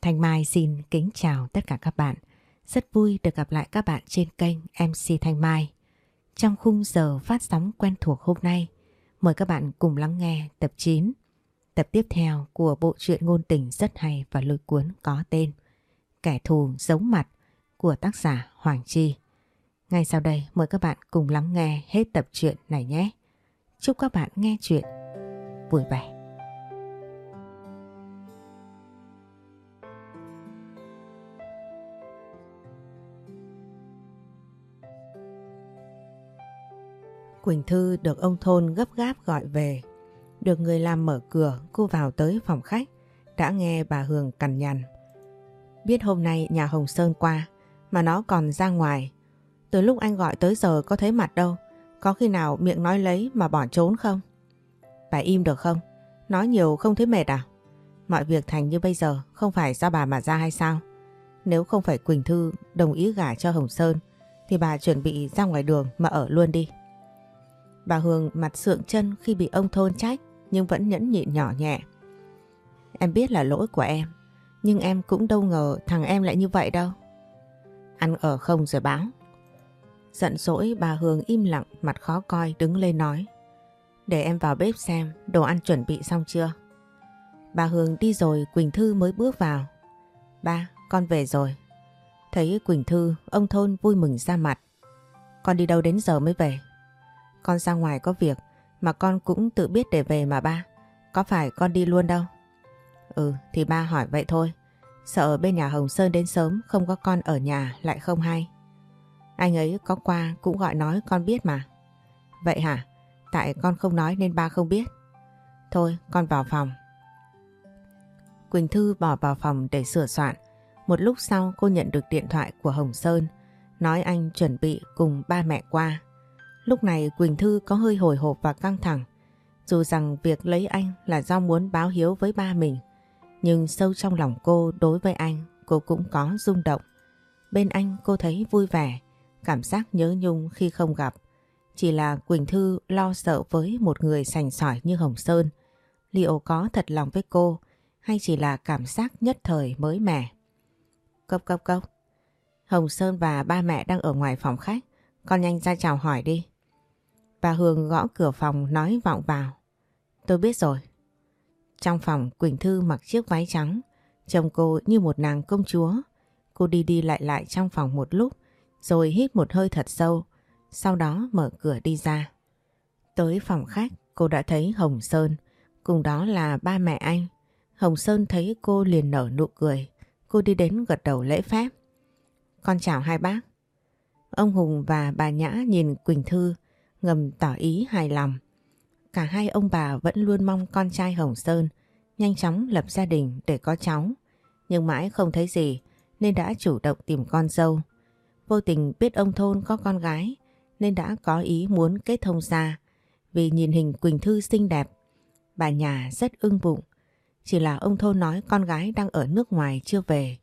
Thanh Mai xin kính chào tất cả các bạn. Rất vui được gặp lại các bạn trên kênh MC Thanh Mai. Trong khung giờ phát sóng quen thuộc hôm nay, mời các bạn cùng lắng nghe tập 9, tập tiếp theo của bộ truyện ngôn tình rất hay và lôi cuốn có tên Kẻ thù giấu mặt của tác giả Hoàng Chi. Ngay sau đây mời các bạn cùng lắng nghe hết tập truyện này nhé. Chúc các bạn nghe chuyện vui vẻ. Quỳnh Thư được ông thôn gấp gáp gọi về. Được người làm mở cửa, cô vào tới phòng khách, đã nghe bà Hường cằn nhằn. Biết hôm nay nhà Hồng Sơn qua, mà nó còn ra ngoài. Từ lúc anh gọi tới giờ có thấy mặt đâu, có khi nào miệng nói lấy mà bỏ trốn không? Bà im được không? Nói nhiều không thấy mệt à? Mọi việc thành như bây giờ không phải do bà mà ra hay sao? Nếu không phải Quỳnh Thư đồng ý gả cho Hồng Sơn thì bà chuẩn bị ra ngoài đường mà ở luôn đi. Bà Hương mặt sượng chân khi bị ông thôn trách nhưng vẫn nhẫn nhịn nhỏ nhẹ. Em biết là lỗi của em, nhưng em cũng đâu ngờ thằng em lại như vậy đâu. Ăn ở không rồi báo. Giận dỗi bà Hương im lặng mặt khó coi đứng lên nói. Để em vào bếp xem đồ ăn chuẩn bị xong chưa. Bà Hương đi rồi Quỳnh Thư mới bước vào. Ba, con về rồi. Thấy Quỳnh Thư, ông thôn vui mừng ra mặt. Con đi đâu đến giờ mới về? Con ra ngoài có việc, mà con cũng tự biết để về mà ba. Có phải con đi luôn đâu? Ừ thì ba hỏi vậy thôi. Sợ bên nhà Hồng Sơn đến sớm không có con ở nhà lại không hay. Anh ấy có qua cũng gọi nói con biết mà. Vậy hả? Tại con không nói nên ba không biết. Thôi, con vào phòng. Quỳnh Thư bỏ vào phòng để sửa soạn. Một lúc sau, cô nhận được điện thoại của Hồng Sơn nói anh chuẩn bị cùng ba mẹ qua. Lúc này Quỳnh Thư có hơi hồi hộp và căng thẳng. Dù rằng việc lấy anh là do muốn báo hiếu với ba mình, nhưng sâu trong lòng cô đối với anh cô cũng có rung động. Bên anh cô thấy vui vẻ, cảm giác nhớ nhung khi không gặp. Chỉ là Quỳnh Thư lo sợ với một người sành sỏi như Hồng Sơn. Liệu có thật lòng với cô hay chỉ là cảm giác nhất thời mới mẻ? Cốc cốc cốc. Hồng Sơn và ba mẹ đang ở ngoài phòng khách. Con nhanh ra chào hỏi đi. Bà Hương gõ cửa phòng nói vọng vào. Tôi biết rồi. Trong phòng Quỳnh Thư mặc chiếc váy trắng, trông cô như một nàng công chúa. Cô đi đi lại lại trong phòng một lúc, rồi hít một hơi thật sâu, sau đó mở cửa đi ra. Tới phòng khách, cô đã thấy Hồng Sơn, cùng đó là ba mẹ anh. Hồng Sơn thấy cô liền nở nụ cười, cô đi đến gật đầu lễ phép. Con chào hai bác. Ông Hùng và bà Nhã nhìn Quỳnh Thư, ngầm tỏ ý hài lòng. Cả hai ông bà vẫn luôn mong con trai Hồng Sơn nhanh chóng lập gia đình để có cháu. Nhưng mãi không thấy gì nên đã chủ động tìm con dâu. Vô tình biết ông thôn có con gái nên đã có ý muốn kết thông ra vì nhìn hình Quỳnh Thư xinh đẹp. Bà nhà rất ưng bụng. Chỉ là ông thôn nói con gái đang ở nước ngoài chưa về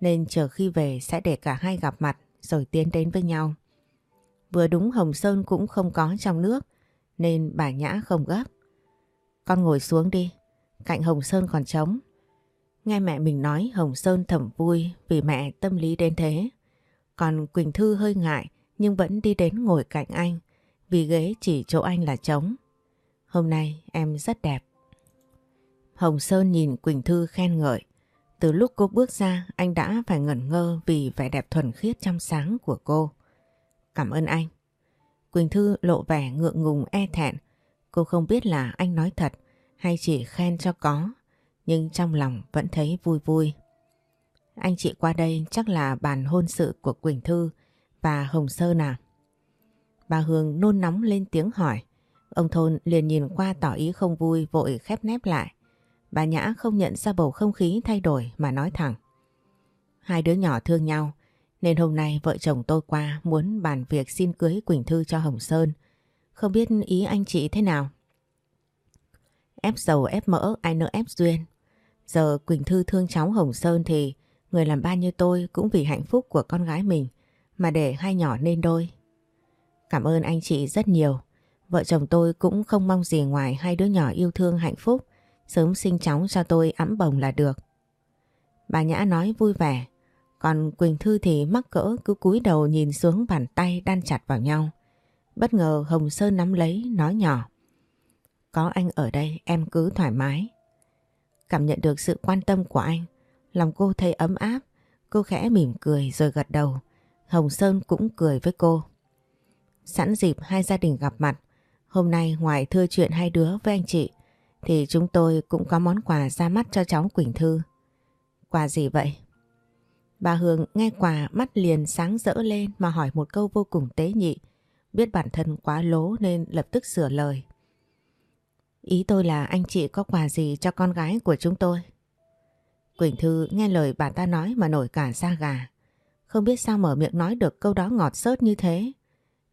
nên chờ khi về sẽ để cả hai gặp mặt rồi tiến đến với nhau. Vừa đúng Hồng Sơn cũng không có trong nước nên bà Nhã không gấp. Con ngồi xuống đi, cạnh Hồng Sơn còn trống. Nghe mẹ mình nói Hồng Sơn thầm vui vì mẹ tâm lý đến thế. Còn Quỳnh Thư hơi ngại nhưng vẫn đi đến ngồi cạnh anh vì ghế chỉ chỗ anh là trống. Hôm nay em rất đẹp. Hồng Sơn nhìn Quỳnh Thư khen ngợi. Từ lúc cô bước ra anh đã phải ngẩn ngơ vì vẻ đẹp thuần khiết trong sáng của cô. Cảm ơn anh. Quỳnh Thư lộ vẻ ngượng ngùng e thẹn. Cô không biết là anh nói thật hay chỉ khen cho có. Nhưng trong lòng vẫn thấy vui vui. Anh chị qua đây chắc là bàn hôn sự của Quỳnh Thư và Hồng Sơn à? Bà Hương nôn nóng lên tiếng hỏi. Ông Thôn liền nhìn qua tỏ ý không vui, vội khép nép lại. Bà Nhã không nhận ra bầu không khí thay đổi mà nói thẳng. Hai đứa nhỏ thương nhau nên hôm nay vợ chồng tôi qua muốn bàn việc xin cưới Quỳnh Thư cho Hồng Sơn. Không biết ý anh chị thế nào? Ép dầu ép mỡ ai nỡ ép duyên. Giờ Quỳnh Thư thương cháu Hồng Sơn thì người làm ba như tôi cũng vì hạnh phúc của con gái mình mà để hai nhỏ nên đôi. Cảm ơn anh chị rất nhiều. Vợ chồng tôi cũng không mong gì ngoài hai đứa nhỏ yêu thương hạnh phúc sớm sinh cháu cho tôi ấm bồng là được. Bà Nhã nói vui vẻ, còn Quỳnh Thư thì mắc cỡ cứ cúi đầu nhìn xuống bàn tay đan chặt vào nhau. Bất ngờ Hồng Sơn nắm lấy, nói nhỏ. Có anh ở đây em cứ thoải mái. Cảm nhận được sự quan tâm của anh, lòng cô thấy ấm áp, cô khẽ mỉm cười rồi gật đầu. Hồng Sơn cũng cười với cô. Sẵn dịp hai gia đình gặp mặt, hôm nay ngoài thưa chuyện hai đứa với anh chị, thì chúng tôi cũng có món quà ra mắt cho cháu Quỳnh Thư. Quà gì vậy? Bà Hương nghe quà mắt liền sáng rỡ lên mà hỏi một câu vô cùng tế nhị. Biết bản thân quá lố nên lập tức sửa lời. Ý tôi là anh chị có quà gì cho con gái của chúng tôi? Quỳnh Thư nghe lời bà ta nói mà nổi cả da gà. Không biết sao mở miệng nói được câu đó ngọt sớt như thế.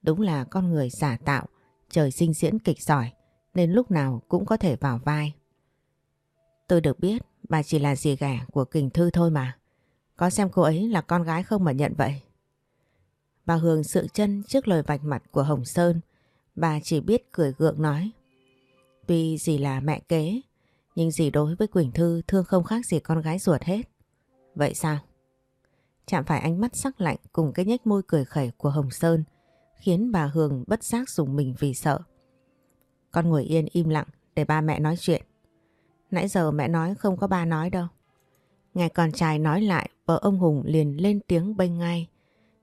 Đúng là con người giả tạo, trời sinh diễn kịch giỏi nên lúc nào cũng có thể vào vai. Tôi được biết bà chỉ là dì ghẻ của Quỳnh Thư thôi mà. Có xem cô ấy là con gái không mà nhận vậy? Bà Hương sự chân trước lời vạch mặt của Hồng Sơn. Bà chỉ biết cười gượng nói. Tuy dì là mẹ kế, nhưng dì đối với Quỳnh Thư thương không khác gì con gái ruột hết. Vậy sao? Chạm phải ánh mắt sắc lạnh cùng cái nhếch môi cười khẩy của Hồng Sơn khiến bà Hương bất giác dùng mình vì sợ. Con ngồi yên im lặng để ba mẹ nói chuyện. Nãy giờ mẹ nói không có ba nói đâu. Nghe con trai nói lại, vợ ông Hùng liền lên tiếng bênh ngay.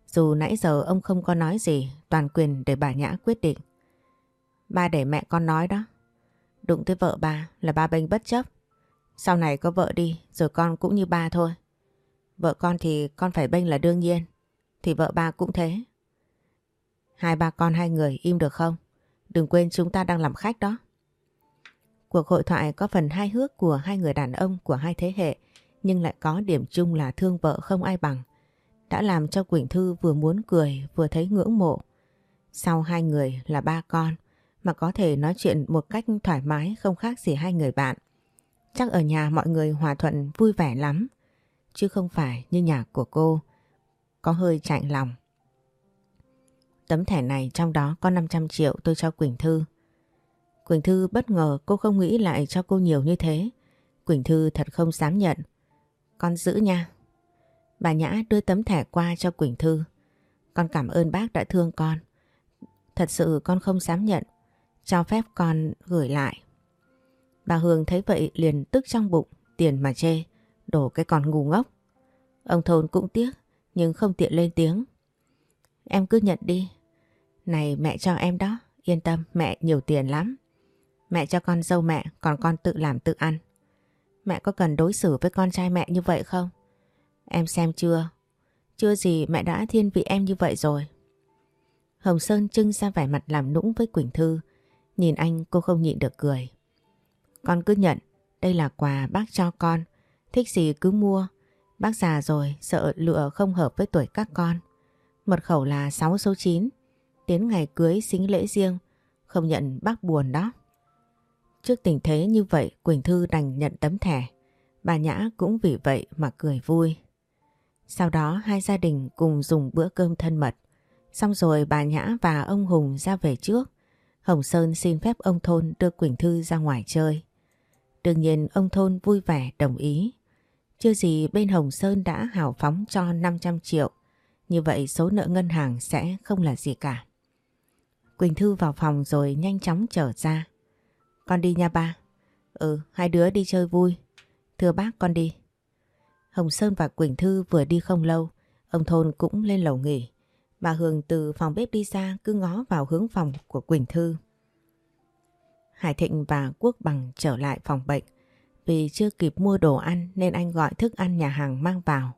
Dù nãy giờ ông không có nói gì, toàn quyền để bà Nhã quyết định. Ba để mẹ con nói đó. Đụng tới vợ ba là ba bênh bất chấp. Sau này có vợ đi, rồi con cũng như ba thôi. Vợ con thì con phải bênh là đương nhiên. Thì vợ ba cũng thế. Hai ba con hai người im được không? Đừng quên chúng ta đang làm khách đó. Cuộc hội thoại có phần hai hước của hai người đàn ông của hai thế hệ nhưng lại có điểm chung là thương vợ không ai bằng. Đã làm cho Quỳnh Thư vừa muốn cười, vừa thấy ngưỡng mộ. Sau hai người là ba con, mà có thể nói chuyện một cách thoải mái không khác gì hai người bạn. Chắc ở nhà mọi người hòa thuận vui vẻ lắm chứ không phải như nhà của cô, có hơi chạnh lòng. Tấm thẻ này trong đó có 500 triệu tôi cho Quỳnh Thư. Quỳnh Thư bất ngờ cô không nghĩ lại cho cô nhiều như thế. Quỳnh Thư thật không dám nhận. Con giữ nha. Bà Nhã đưa tấm thẻ qua cho Quỳnh Thư. Con cảm ơn bác đã thương con. Thật sự con không dám nhận. Cho phép con gửi lại. Bà Hương thấy vậy liền tức trong bụng, tiền mà chê, đổ cái con ngu ngốc. Ông Thôn cũng tiếc, nhưng không tiện lên tiếng. Em cứ nhận đi. Này mẹ cho em đó, yên tâm, mẹ nhiều tiền lắm. Mẹ cho con dâu mẹ, còn con tự làm tự ăn. Mẹ có cần đối xử với con trai mẹ như vậy không? Em xem chưa? Chưa gì mẹ đã thiên vị em như vậy rồi. Hồng Sơn trưng ra vẻ mặt làm nũng với Quỳnh Thư. Nhìn anh cô không nhịn được cười. Con cứ nhận, đây là quà bác cho con. Thích gì cứ mua. Bác già rồi, sợ lựa không hợp với tuổi các con. Mật khẩu là 6 số 9. Đến ngày cưới xính lễ riêng, không nhận bác buồn đó. Trước tình thế như vậy, Quỳnh Thư đành nhận tấm thẻ. Bà Nhã cũng vì vậy mà cười vui. Sau đó, hai gia đình cùng dùng bữa cơm thân mật. Xong rồi bà Nhã và ông Hùng ra về trước. Hồng Sơn xin phép ông Thôn đưa Quỳnh Thư ra ngoài chơi. Đương nhiên, ông Thôn vui vẻ, đồng ý. Chưa gì bên Hồng Sơn đã hào phóng cho 500 triệu. Như vậy số nợ ngân hàng sẽ không là gì cả. Quỳnh Thư vào phòng rồi nhanh chóng trở ra. Con đi nha ba. Ừ, hai đứa đi chơi vui. Thưa bác con đi. Hồng Sơn và Quỳnh Thư vừa đi không lâu, ông Thôn cũng lên lầu nghỉ. Bà Hương từ phòng bếp đi ra cứ ngó vào hướng phòng của Quỳnh Thư. Hải Thịnh và Quốc Bằng trở lại phòng bệnh. Vì chưa kịp mua đồ ăn nên anh gọi thức ăn nhà hàng mang vào.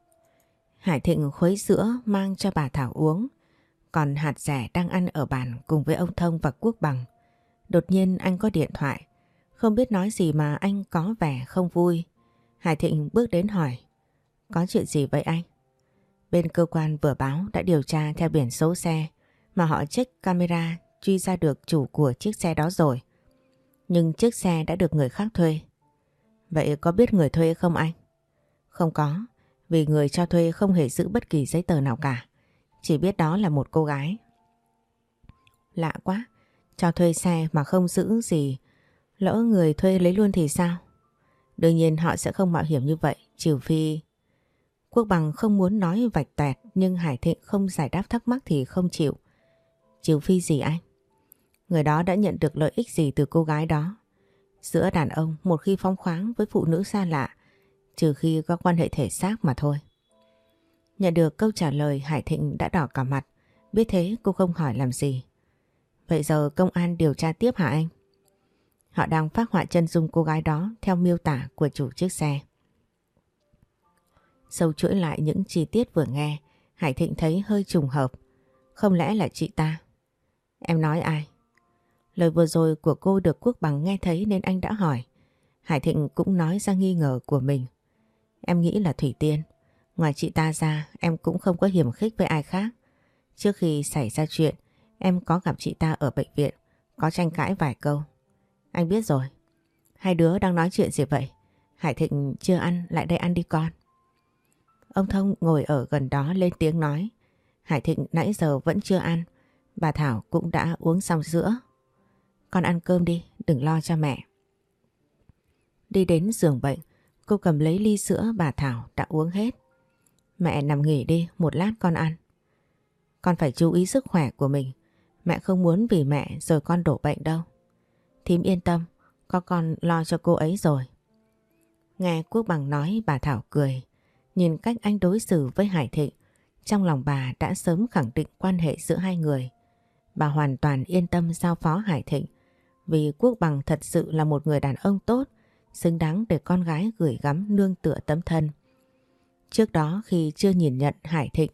Hải Thịnh khuấy sữa mang cho bà Thảo uống. Còn hạt rẻ đang ăn ở bàn cùng với ông Thông và Quốc Bằng. Đột nhiên anh có điện thoại. Không biết nói gì mà anh có vẻ không vui. Hải Thịnh bước đến hỏi. Có chuyện gì vậy anh? Bên cơ quan vừa báo đã điều tra theo biển số xe mà họ check camera truy ra được chủ của chiếc xe đó rồi. Nhưng chiếc xe đã được người khác thuê. Vậy có biết người thuê không anh? Không có, vì người cho thuê không hề giữ bất kỳ giấy tờ nào cả. Chỉ biết đó là một cô gái. Lạ quá, cho thuê xe mà không giữ gì. Lỡ người thuê lấy luôn thì sao? Đương nhiên họ sẽ không mạo hiểm như vậy, trừ phi... Quốc Bằng không muốn nói vạch tẹt nhưng Hải Thịnh không giải đáp thắc mắc thì không chịu. Trừ phi gì anh? Người đó đã nhận được lợi ích gì từ cô gái đó? Giữa đàn ông một khi phóng khoáng với phụ nữ xa lạ trừ khi có quan hệ thể xác mà thôi. Nhận được câu trả lời Hải Thịnh đã đỏ cả mặt. Biết thế cô không hỏi làm gì. Vậy giờ công an điều tra tiếp hả anh? Họ đang phát họa chân dung cô gái đó theo miêu tả của chủ chiếc xe. Sâu chuỗi lại những chi tiết vừa nghe, Hải Thịnh thấy hơi trùng hợp. Không lẽ là chị ta? Em nói ai? Lời vừa rồi của cô được Quốc Bằng nghe thấy nên anh đã hỏi. Hải Thịnh cũng nói ra nghi ngờ của mình. Em nghĩ là Thủy Tiên. Ngoài chị ta ra em cũng không có hiểm khích với ai khác. Trước khi xảy ra chuyện em có gặp chị ta ở bệnh viện. Có tranh cãi vài câu. Anh biết rồi. Hai đứa đang nói chuyện gì vậy? Hải Thịnh chưa ăn lại đây ăn đi con. Ông Thông ngồi ở gần đó lên tiếng nói. Hải Thịnh nãy giờ vẫn chưa ăn. Bà Thảo cũng đã uống xong sữa. Con ăn cơm đi, đừng lo cho mẹ. Đi đến giường bệnh, cô cầm lấy ly sữa bà Thảo đã uống hết. Mẹ nằm nghỉ đi, một lát con ăn. Con phải chú ý sức khỏe của mình. Mẹ không muốn vì mẹ rồi con đổ bệnh đâu. Thím yên tâm, có con lo cho cô ấy rồi. Nghe Quốc Bằng nói bà Thảo cười. Nhìn cách anh đối xử với Hải Thịnh, trong lòng bà đã sớm khẳng định quan hệ giữa hai người. Bà hoàn toàn yên tâm giao phó Hải Thịnh vì Quốc Bằng thật sự là một người đàn ông tốt, xứng đáng để con gái gửi gắm nương tựa tấm thân. Trước đó khi chưa nhìn nhận Hải Thịnh,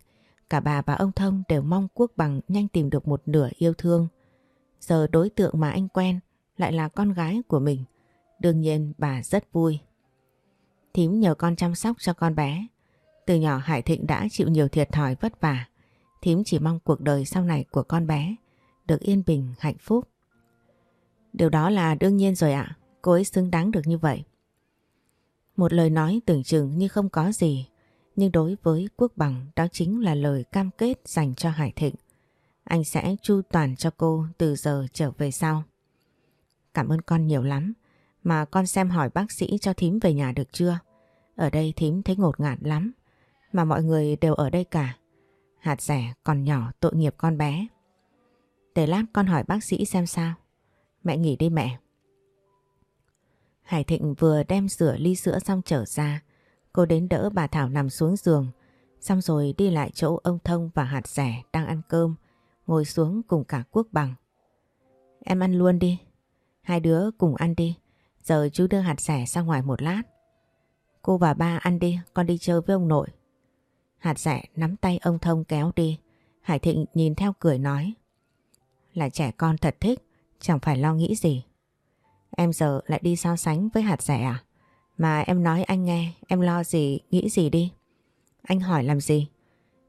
cả bà và ông Thông đều mong Quốc Bằng nhanh tìm được một nửa yêu thương. Giờ đối tượng mà anh quen lại là con gái của mình. Đương nhiên bà rất vui. Thím nhờ con chăm sóc cho con bé. Từ nhỏ Hải Thịnh đã chịu nhiều thiệt thòi vất vả. Thím chỉ mong cuộc đời sau này của con bé được yên bình, hạnh phúc. Điều đó là đương nhiên rồi ạ, cô ấy xứng đáng được như vậy. Một lời nói tưởng chừng như không có gì, nhưng đối với Quốc Bằng đó chính là lời cam kết dành cho Hải Thịnh. Anh sẽ chu toàn cho cô từ giờ trở về sau. Cảm ơn con nhiều lắm, mà con xem hỏi bác sĩ cho thím về nhà được chưa? Ở đây thím thấy ngột ngạt lắm, mà mọi người đều ở đây cả. Hạt rẻ còn nhỏ tội nghiệp con bé. Để lát con hỏi bác sĩ xem sao. Mẹ nghỉ đi mẹ. Hải Thịnh vừa đem rửa ly sữa xong trở ra. Cô đến đỡ bà Thảo nằm xuống giường. Xong rồi đi lại chỗ ông Thông và hạt rẻ đang ăn cơm. Ngồi xuống cùng cả quốc bằng. Em ăn luôn đi. Hai đứa cùng ăn đi. Giờ chú đưa hạt rẻ ra ngoài một lát. Cô và ba ăn đi, con đi chơi với ông nội. Hạt rẻ nắm tay ông Thông kéo đi. Hải Thịnh nhìn theo cười nói. Là trẻ con thật thích, chẳng phải lo nghĩ gì. Em giờ lại đi so sánh với hạt rẻ à? Mà em nói anh nghe, em lo gì, nghĩ gì đi. Anh hỏi làm gì?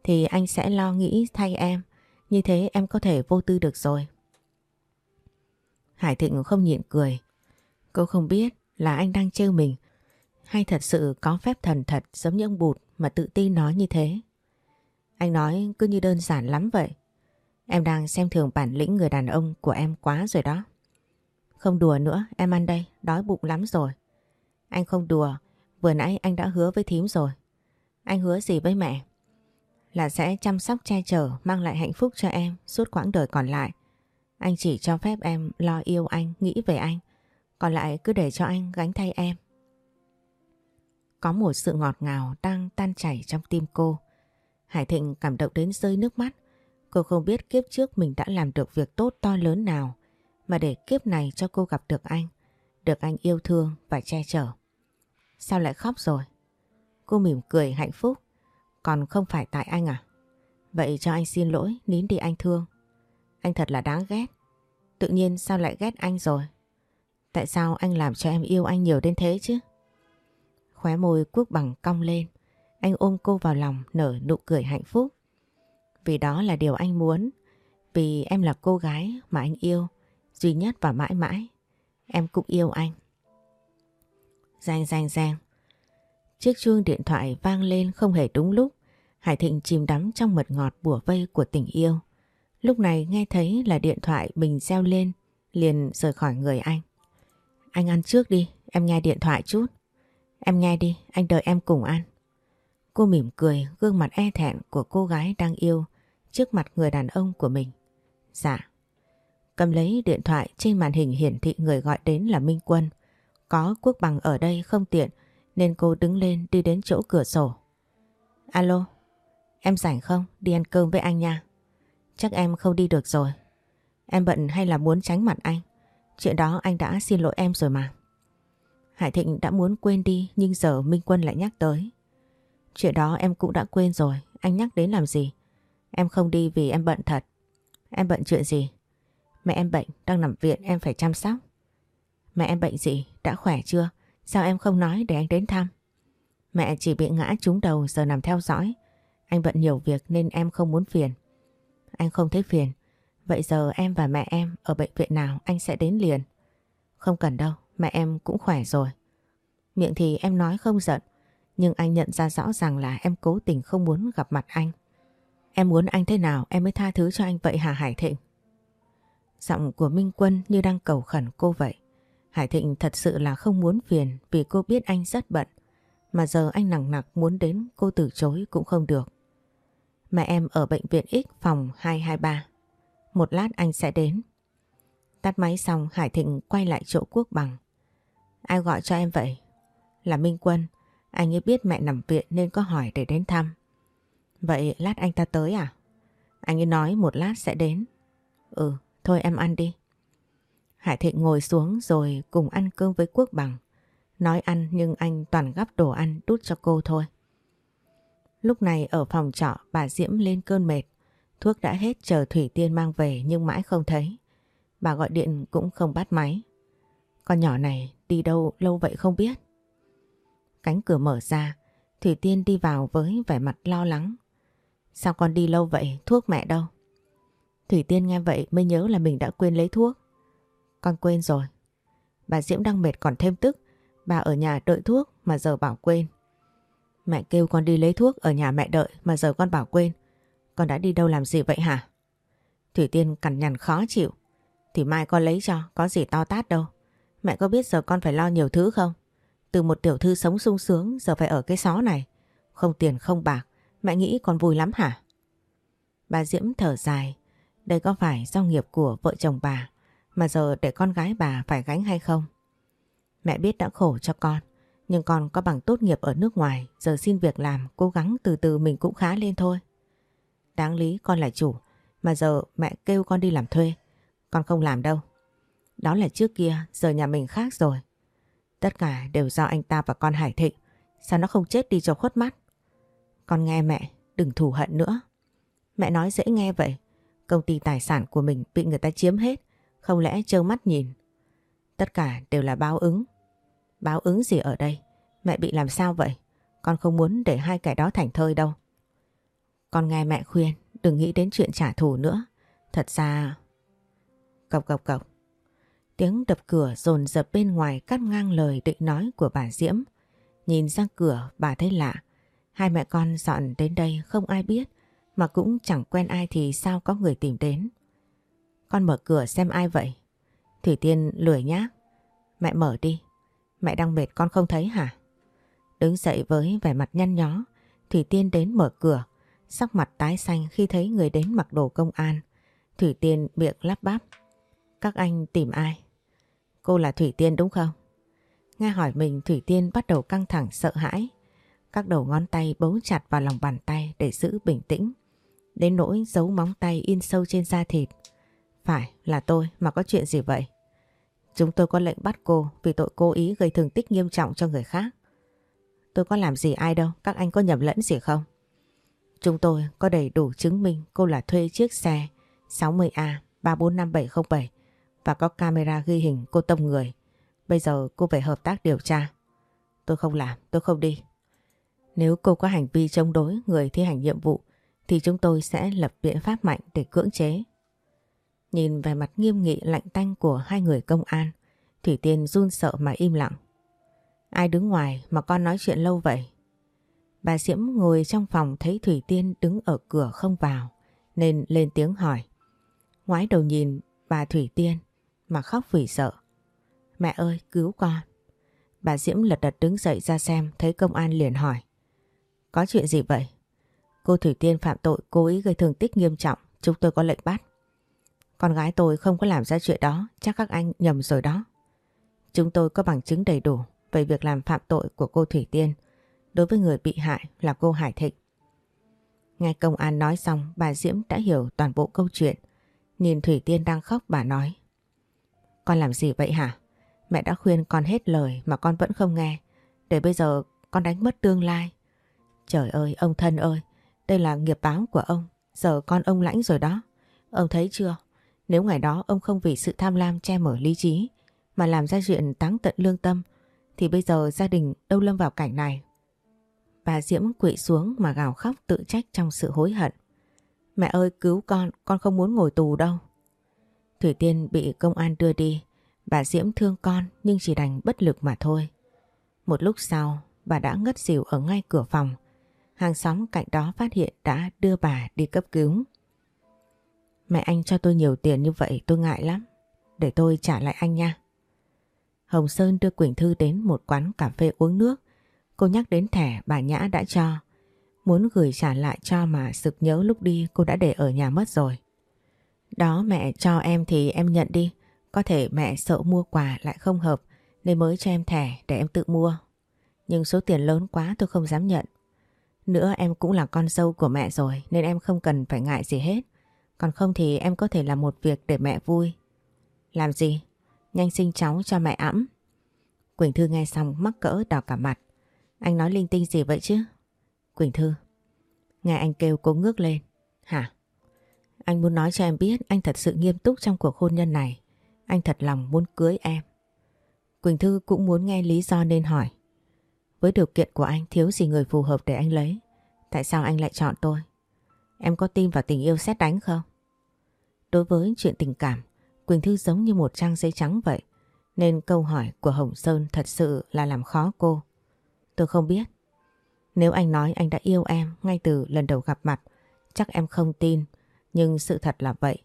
Thì anh sẽ lo nghĩ thay em. Như thế em có thể vô tư được rồi. Hải Thịnh không nhịn cười. Cô không biết là anh đang trêu mình hay thật sự có phép thần thật giống như ông Bụt mà tự tin nói như thế. Anh nói cứ như đơn giản lắm vậy. Em đang xem thường bản lĩnh người đàn ông của em quá rồi đó. Không đùa nữa, em ăn đây, đói bụng lắm rồi. Anh không đùa, vừa nãy anh đã hứa với thím rồi. Anh hứa gì với mẹ? Là sẽ chăm sóc che chở, mang lại hạnh phúc cho em suốt quãng đời còn lại. Anh chỉ cho phép em lo yêu anh, nghĩ về anh. Còn lại cứ để cho anh gánh thay em. Có một sự ngọt ngào đang tan chảy trong tim cô. Hải Thịnh cảm động đến rơi nước mắt. Cô không biết kiếp trước mình đã làm được việc tốt to lớn nào mà để kiếp này cho cô gặp được anh, được anh yêu thương và che chở. Sao lại khóc rồi? Cô mỉm cười hạnh phúc, còn không phải tại anh à? Vậy cho anh xin lỗi, nín đi anh thương. Anh thật là đáng ghét. Tự nhiên sao lại ghét anh rồi? Tại sao anh làm cho em yêu anh nhiều đến thế chứ? Khóe môi quốc bằng cong lên. Anh ôm cô vào lòng nở nụ cười hạnh phúc. Vì đó là điều anh muốn. Vì em là cô gái mà anh yêu. Duy nhất và mãi mãi. Em cũng yêu anh. Giang giang giang. Chiếc chuông điện thoại vang lên không hề đúng lúc. Hải Thịnh chìm đắm trong mật ngọt bùa vây của tình yêu. Lúc này nghe thấy là điện thoại mình reo lên, liền rời khỏi người anh. Anh ăn trước đi, em nghe điện thoại chút. Em nghe đi, anh đợi em cùng ăn. Cô mỉm cười gương mặt e thẹn của cô gái đang yêu trước mặt người đàn ông của mình. Dạ. Cầm lấy điện thoại trên màn hình hiển thị người gọi đến là Minh Quân. Có quốc bằng ở đây không tiện nên cô đứng lên đi đến chỗ cửa sổ. Alo, em rảnh không? Đi ăn cơm với anh nha. Chắc em không đi được rồi. Em bận hay là muốn tránh mặt anh? Chuyện đó anh đã xin lỗi em rồi mà. Hải Thịnh đã muốn quên đi nhưng giờ Minh Quân lại nhắc tới. Chuyện đó em cũng đã quên rồi, anh nhắc đến làm gì? Em không đi vì em bận thật. Em bận chuyện gì? Mẹ em bệnh, đang nằm viện em phải chăm sóc. Mẹ em bệnh gì? Đã khỏe chưa? Sao em không nói để anh đến thăm? Mẹ chỉ bị ngã trúng đầu giờ nằm theo dõi. Anh bận nhiều việc nên em không muốn phiền. Anh không thấy phiền. Vậy giờ em và mẹ em ở bệnh viện nào anh sẽ đến liền. Không cần đâu, mẹ em cũng khỏe rồi. Miệng thì em nói không giận, nhưng anh nhận ra rõ ràng là em cố tình không muốn gặp mặt anh. Em muốn anh thế nào em mới tha thứ cho anh vậy hả Hải Thịnh? Giọng của Minh Quân như đang cầu khẩn cô vậy. Hải Thịnh thật sự là không muốn phiền vì cô biết anh rất bận. Mà giờ anh nặng nặc muốn đến cô từ chối cũng không được. Mẹ em ở bệnh viện X phòng 223. Một lát anh sẽ đến. Tắt máy xong Hải Thịnh quay lại chỗ Quốc Bằng. Ai gọi cho em vậy? Là Minh Quân. Anh ấy biết mẹ nằm viện nên có hỏi để đến thăm. Vậy lát anh ta tới à? Anh ấy nói một lát sẽ đến. Ừ, thôi em ăn đi. Hải Thịnh ngồi xuống rồi cùng ăn cơm với Quốc Bằng. Nói ăn nhưng anh toàn gắp đồ ăn đút cho cô thôi. Lúc này ở phòng trọ bà Diễm lên cơn mệt. Thuốc đã hết chờ Thủy Tiên mang về nhưng mãi không thấy. Bà gọi điện cũng không bắt máy. Con nhỏ này đi đâu lâu vậy không biết. Cánh cửa mở ra, Thủy Tiên đi vào với vẻ mặt lo lắng. Sao con đi lâu vậy, thuốc mẹ đâu? Thủy Tiên nghe vậy mới nhớ là mình đã quên lấy thuốc. Con quên rồi. Bà Diễm đang mệt còn thêm tức. Bà ở nhà đợi thuốc mà giờ bảo quên. Mẹ kêu con đi lấy thuốc ở nhà mẹ đợi mà giờ con bảo quên. Con đã đi đâu làm gì vậy hả? Thủy Tiên cằn nhằn khó chịu. Thì mai con lấy cho, có gì to tát đâu. Mẹ có biết giờ con phải lo nhiều thứ không? Từ một tiểu thư sống sung sướng giờ phải ở cái xó này. Không tiền không bạc, mẹ nghĩ con vui lắm hả? Bà Diễm thở dài. Đây có phải do nghiệp của vợ chồng bà mà giờ để con gái bà phải gánh hay không? Mẹ biết đã khổ cho con, nhưng con có bằng tốt nghiệp ở nước ngoài, giờ xin việc làm, cố gắng từ từ mình cũng khá lên thôi. Đáng lý con là chủ, mà giờ mẹ kêu con đi làm thuê, con không làm đâu. Đó là trước kia, giờ nhà mình khác rồi. Tất cả đều do anh ta và con Hải Thịnh, sao nó không chết đi cho khuất mắt. Con nghe mẹ, đừng thù hận nữa. Mẹ nói dễ nghe vậy, công ty tài sản của mình bị người ta chiếm hết, không lẽ trơ mắt nhìn. Tất cả đều là báo ứng. Báo ứng gì ở đây? Mẹ bị làm sao vậy? Con không muốn để hai kẻ đó thành thơi đâu. Con nghe mẹ khuyên, đừng nghĩ đến chuyện trả thù nữa. Thật ra... Cộc cộc cộc. Tiếng đập cửa dồn dập bên ngoài cắt ngang lời định nói của bà Diễm. Nhìn ra cửa bà thấy lạ. Hai mẹ con dọn đến đây không ai biết mà cũng chẳng quen ai thì sao có người tìm đến. Con mở cửa xem ai vậy? Thủy Tiên lười nhá. Mẹ mở đi. Mẹ đang mệt con không thấy hả? Đứng dậy với vẻ mặt nhăn nhó, Thủy Tiên đến mở cửa, sắc mặt tái xanh khi thấy người đến mặc đồ công an. Thủy Tiên miệng lắp bắp. Các anh tìm ai? Cô là Thủy Tiên đúng không? Nghe hỏi mình Thủy Tiên bắt đầu căng thẳng sợ hãi. Các đầu ngón tay bấu chặt vào lòng bàn tay để giữ bình tĩnh. Đến nỗi dấu móng tay in sâu trên da thịt. Phải là tôi mà có chuyện gì vậy? Chúng tôi có lệnh bắt cô vì tội cố ý gây thương tích nghiêm trọng cho người khác. Tôi có làm gì ai đâu, các anh có nhầm lẫn gì không? Chúng tôi có đầy đủ chứng minh cô là thuê chiếc xe 60A 345707 và có camera ghi hình cô tông người. Bây giờ cô phải hợp tác điều tra. Tôi không làm, tôi không đi. Nếu cô có hành vi chống đối người thi hành nhiệm vụ thì chúng tôi sẽ lập biện pháp mạnh để cưỡng chế. Nhìn về mặt nghiêm nghị lạnh tanh của hai người công an, Thủy Tiên run sợ mà im lặng. Ai đứng ngoài mà con nói chuyện lâu vậy? Bà Diễm ngồi trong phòng thấy Thủy Tiên đứng ở cửa không vào, nên lên tiếng hỏi. Ngoái đầu nhìn bà Thủy Tiên mà khóc vì sợ. Mẹ ơi cứu con. Bà Diễm lật đật đứng dậy ra xem thấy công an liền hỏi. Có chuyện gì vậy? Cô Thủy Tiên phạm tội cố ý gây thương tích nghiêm trọng, chúng tôi có lệnh bắt. Con gái tôi không có làm ra chuyện đó, chắc các anh nhầm rồi đó. Chúng tôi có bằng chứng đầy đủ về việc làm phạm tội của cô Thủy Tiên đối với người bị hại là cô Hải Thịnh. Nghe công an nói xong bà Diễm đã hiểu toàn bộ câu chuyện. Nhìn Thủy Tiên đang khóc bà nói. Con làm gì vậy hả? Mẹ đã khuyên con hết lời mà con vẫn không nghe. Để bây giờ con đánh mất tương lai. Trời ơi ông thân ơi, đây là nghiệp báo của ông. Giờ con ông lãnh rồi đó. Ông thấy chưa? Nếu ngày đó ông không vì sự tham lam che mở lý trí mà làm ra chuyện táng tận lương tâm thì bây giờ gia đình đâu lâm vào cảnh này. Bà Diễm quỵ xuống mà gào khóc tự trách trong sự hối hận. Mẹ ơi cứu con, con không muốn ngồi tù đâu. Thủy Tiên bị công an đưa đi, bà Diễm thương con nhưng chỉ đành bất lực mà thôi. Một lúc sau, bà đã ngất xỉu ở ngay cửa phòng. Hàng xóm cạnh đó phát hiện đã đưa bà đi cấp cứu. Mẹ anh cho tôi nhiều tiền như vậy, tôi ngại lắm. Để tôi trả lại anh nha. Hồng Sơn đưa Quỳnh Thư đến một quán cà phê uống nước. Cô nhắc đến thẻ bà Nhã đã cho. Muốn gửi trả lại cho mà sực nhớ lúc đi, cô đã để ở nhà mất rồi. Đó, mẹ cho em thì em nhận đi. Có thể mẹ sợ mua quà lại không hợp, nên mới cho em thẻ để em tự mua. Nhưng số tiền lớn quá tôi không dám nhận. Nữa em cũng là con dâu của mẹ rồi, nên em không cần phải ngại gì hết. Còn không thì em có thể làm một việc để mẹ vui. Làm gì? Nhanh sinh cháu cho mẹ ẵm. Quỳnh Thư nghe xong mắc cỡ đỏ cả mặt. Anh nói linh tinh gì vậy chứ? Quỳnh Thư. Nghe anh kêu cô ngước lên. Hả? Anh muốn nói cho em biết anh thật sự nghiêm túc trong cuộc hôn nhân này. Anh thật lòng muốn cưới em. Quỳnh Thư cũng muốn nghe lý do nên hỏi. Với điều kiện của anh, thiếu gì người phù hợp để anh lấy. Tại sao anh lại chọn tôi? Em có tin vào tình yêu xét đánh không? Đối với chuyện tình cảm, Quỳnh Thư giống như một trang giấy trắng vậy. Nên câu hỏi của Hồng Sơn thật sự là làm khó cô. Tôi không biết. Nếu anh nói anh đã yêu em ngay từ lần đầu gặp mặt, chắc em không tin. Nhưng sự thật là vậy.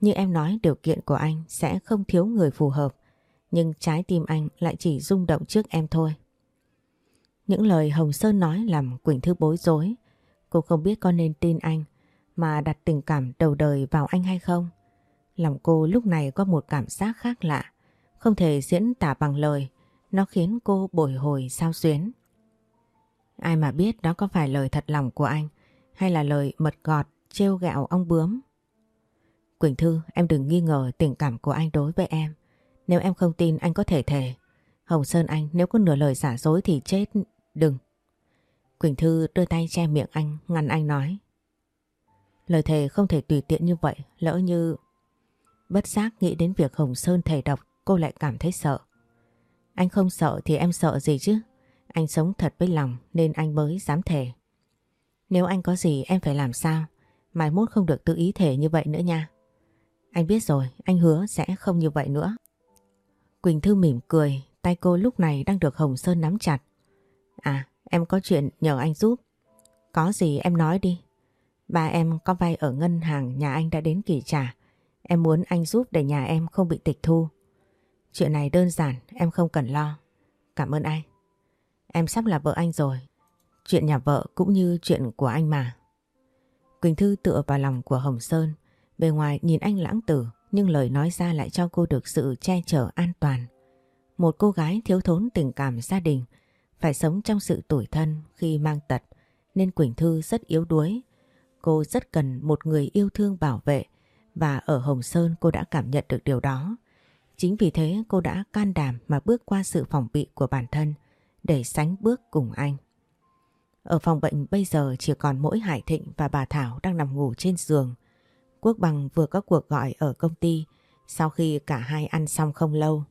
Như em nói điều kiện của anh sẽ không thiếu người phù hợp. Nhưng trái tim anh lại chỉ rung động trước em thôi. Những lời Hồng Sơn nói làm Quỳnh Thư bối rối. Cô không biết có nên tin anh mà đặt tình cảm đầu đời vào anh hay không. Lòng cô lúc này có một cảm giác khác lạ, không thể diễn tả bằng lời, nó khiến cô bồi hồi sao xuyến. Ai mà biết đó có phải lời thật lòng của anh hay là lời mật gọt trêu gạo ong bướm. Quỳnh Thư, em đừng nghi ngờ tình cảm của anh đối với em. Nếu em không tin anh có thể thề. Hồng Sơn anh nếu có nửa lời giả dối thì chết, đừng. Quỳnh Thư đưa tay che miệng anh, ngăn anh nói. Lời thề không thể tùy tiện như vậy, lỡ như... Bất giác nghĩ đến việc Hồng Sơn thầy độc, cô lại cảm thấy sợ. Anh không sợ thì em sợ gì chứ? Anh sống thật với lòng nên anh mới dám thề. Nếu anh có gì em phải làm sao? Mai mốt không được tự ý thể như vậy nữa nha. Anh biết rồi, anh hứa sẽ không như vậy nữa. Quỳnh Thư mỉm cười, tay cô lúc này đang được Hồng Sơn nắm chặt. À, em có chuyện nhờ anh giúp. Có gì em nói đi. Ba em có vay ở ngân hàng nhà anh đã đến kỳ trả. Em muốn anh giúp để nhà em không bị tịch thu. Chuyện này đơn giản, em không cần lo. Cảm ơn anh. Em sắp là vợ anh rồi. Chuyện nhà vợ cũng như chuyện của anh mà. Quỳnh Thư tựa vào lòng của Hồng Sơn. Bề ngoài nhìn anh lãng tử nhưng lời nói ra lại cho cô được sự che chở an toàn. Một cô gái thiếu thốn tình cảm gia đình phải sống trong sự tủi thân khi mang tật nên Quỳnh Thư rất yếu đuối. Cô rất cần một người yêu thương bảo vệ, và ở Hồng Sơn cô đã cảm nhận được điều đó. Chính vì thế cô đã can đảm mà bước qua sự phòng bị của bản thân để sánh bước cùng anh. Ở phòng bệnh bây giờ chỉ còn mỗi Hải Thịnh và bà Thảo đang nằm ngủ trên giường. Quốc Bằng vừa có cuộc gọi ở công ty sau khi cả hai ăn xong không lâu.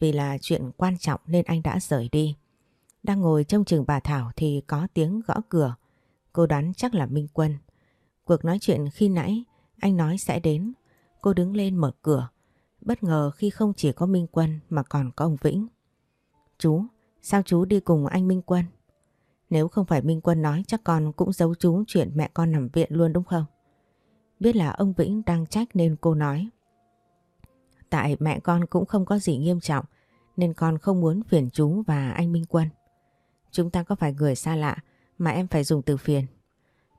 Vì là chuyện quan trọng nên anh đã rời đi. Đang ngồi trong trường bà Thảo thì có tiếng gõ cửa. Cô đoán chắc là Minh Quân. Cuộc nói chuyện khi nãy anh nói sẽ đến. Cô đứng lên mở cửa. Bất ngờ khi không chỉ có Minh Quân mà còn có ông Vĩnh. Chú, sao chú đi cùng anh Minh Quân? Nếu không phải Minh Quân nói chắc con cũng giấu chú chuyện mẹ con nằm viện luôn đúng không? Biết là ông Vĩnh đang trách nên cô nói. Tại mẹ con cũng không có gì nghiêm trọng nên con không muốn phiền chú và anh Minh Quân. Chúng ta có phải người xa lạ mà em phải dùng từ phiền.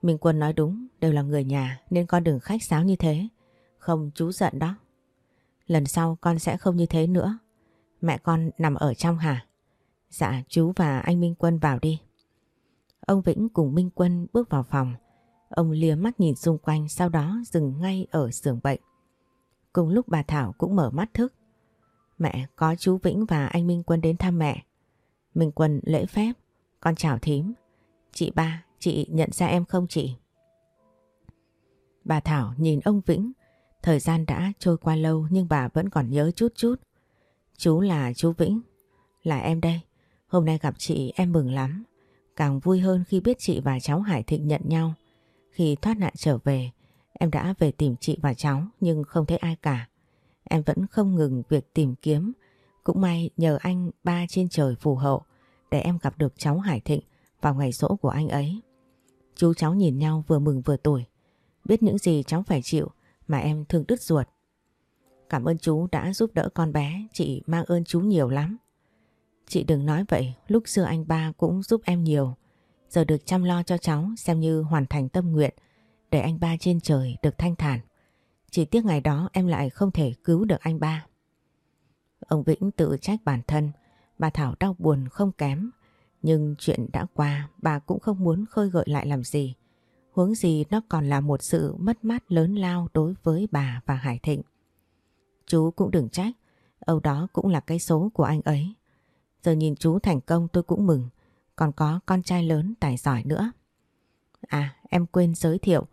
Minh Quân nói đúng, đều là người nhà nên con đừng khách sáo như thế. Không chú giận đó. Lần sau con sẽ không như thế nữa. Mẹ con nằm ở trong hả? Dạ chú và anh Minh Quân vào đi. Ông Vĩnh cùng Minh Quân bước vào phòng. Ông lia mắt nhìn xung quanh sau đó dừng ngay ở giường bệnh. Cùng lúc bà Thảo cũng mở mắt thức. Mẹ có chú Vĩnh và anh Minh Quân đến thăm mẹ. Minh Quân lễ phép. Con chào thím. Chị ba, chị nhận ra em không chị? Bà Thảo nhìn ông Vĩnh. Thời gian đã trôi qua lâu nhưng bà vẫn còn nhớ chút chút. Chú là chú Vĩnh. Là em đây. Hôm nay gặp chị em mừng lắm. Càng vui hơn khi biết chị và cháu Hải Thịnh nhận nhau. Khi thoát nạn trở về, em đã về tìm chị và cháu nhưng không thấy ai cả. Em vẫn không ngừng việc tìm kiếm. Cũng may nhờ anh ba trên trời phù hộ để em gặp được cháu Hải Thịnh vào ngày rỗ của anh ấy. Chú cháu nhìn nhau vừa mừng vừa tủi. Biết những gì cháu phải chịu mà em thương đứt ruột. Cảm ơn chú đã giúp đỡ con bé, chị mang ơn chú nhiều lắm. Chị đừng nói vậy, lúc xưa anh ba cũng giúp em nhiều. Giờ được chăm lo cho cháu xem như hoàn thành tâm nguyện để anh ba trên trời được thanh thản. Chỉ tiếc ngày đó em lại không thể cứu được anh ba. Ông Vĩnh tự trách bản thân, bà Thảo đau buồn không kém. Nhưng chuyện đã qua, bà cũng không muốn khơi gợi lại làm gì. Huống gì nó còn là một sự mất mát lớn lao đối với bà và Hải Thịnh. Chú cũng đừng trách, Âu đó cũng là cái số của anh ấy. Giờ nhìn chú thành công tôi cũng mừng, còn có con trai lớn tài giỏi nữa. À, em quên giới thiệu,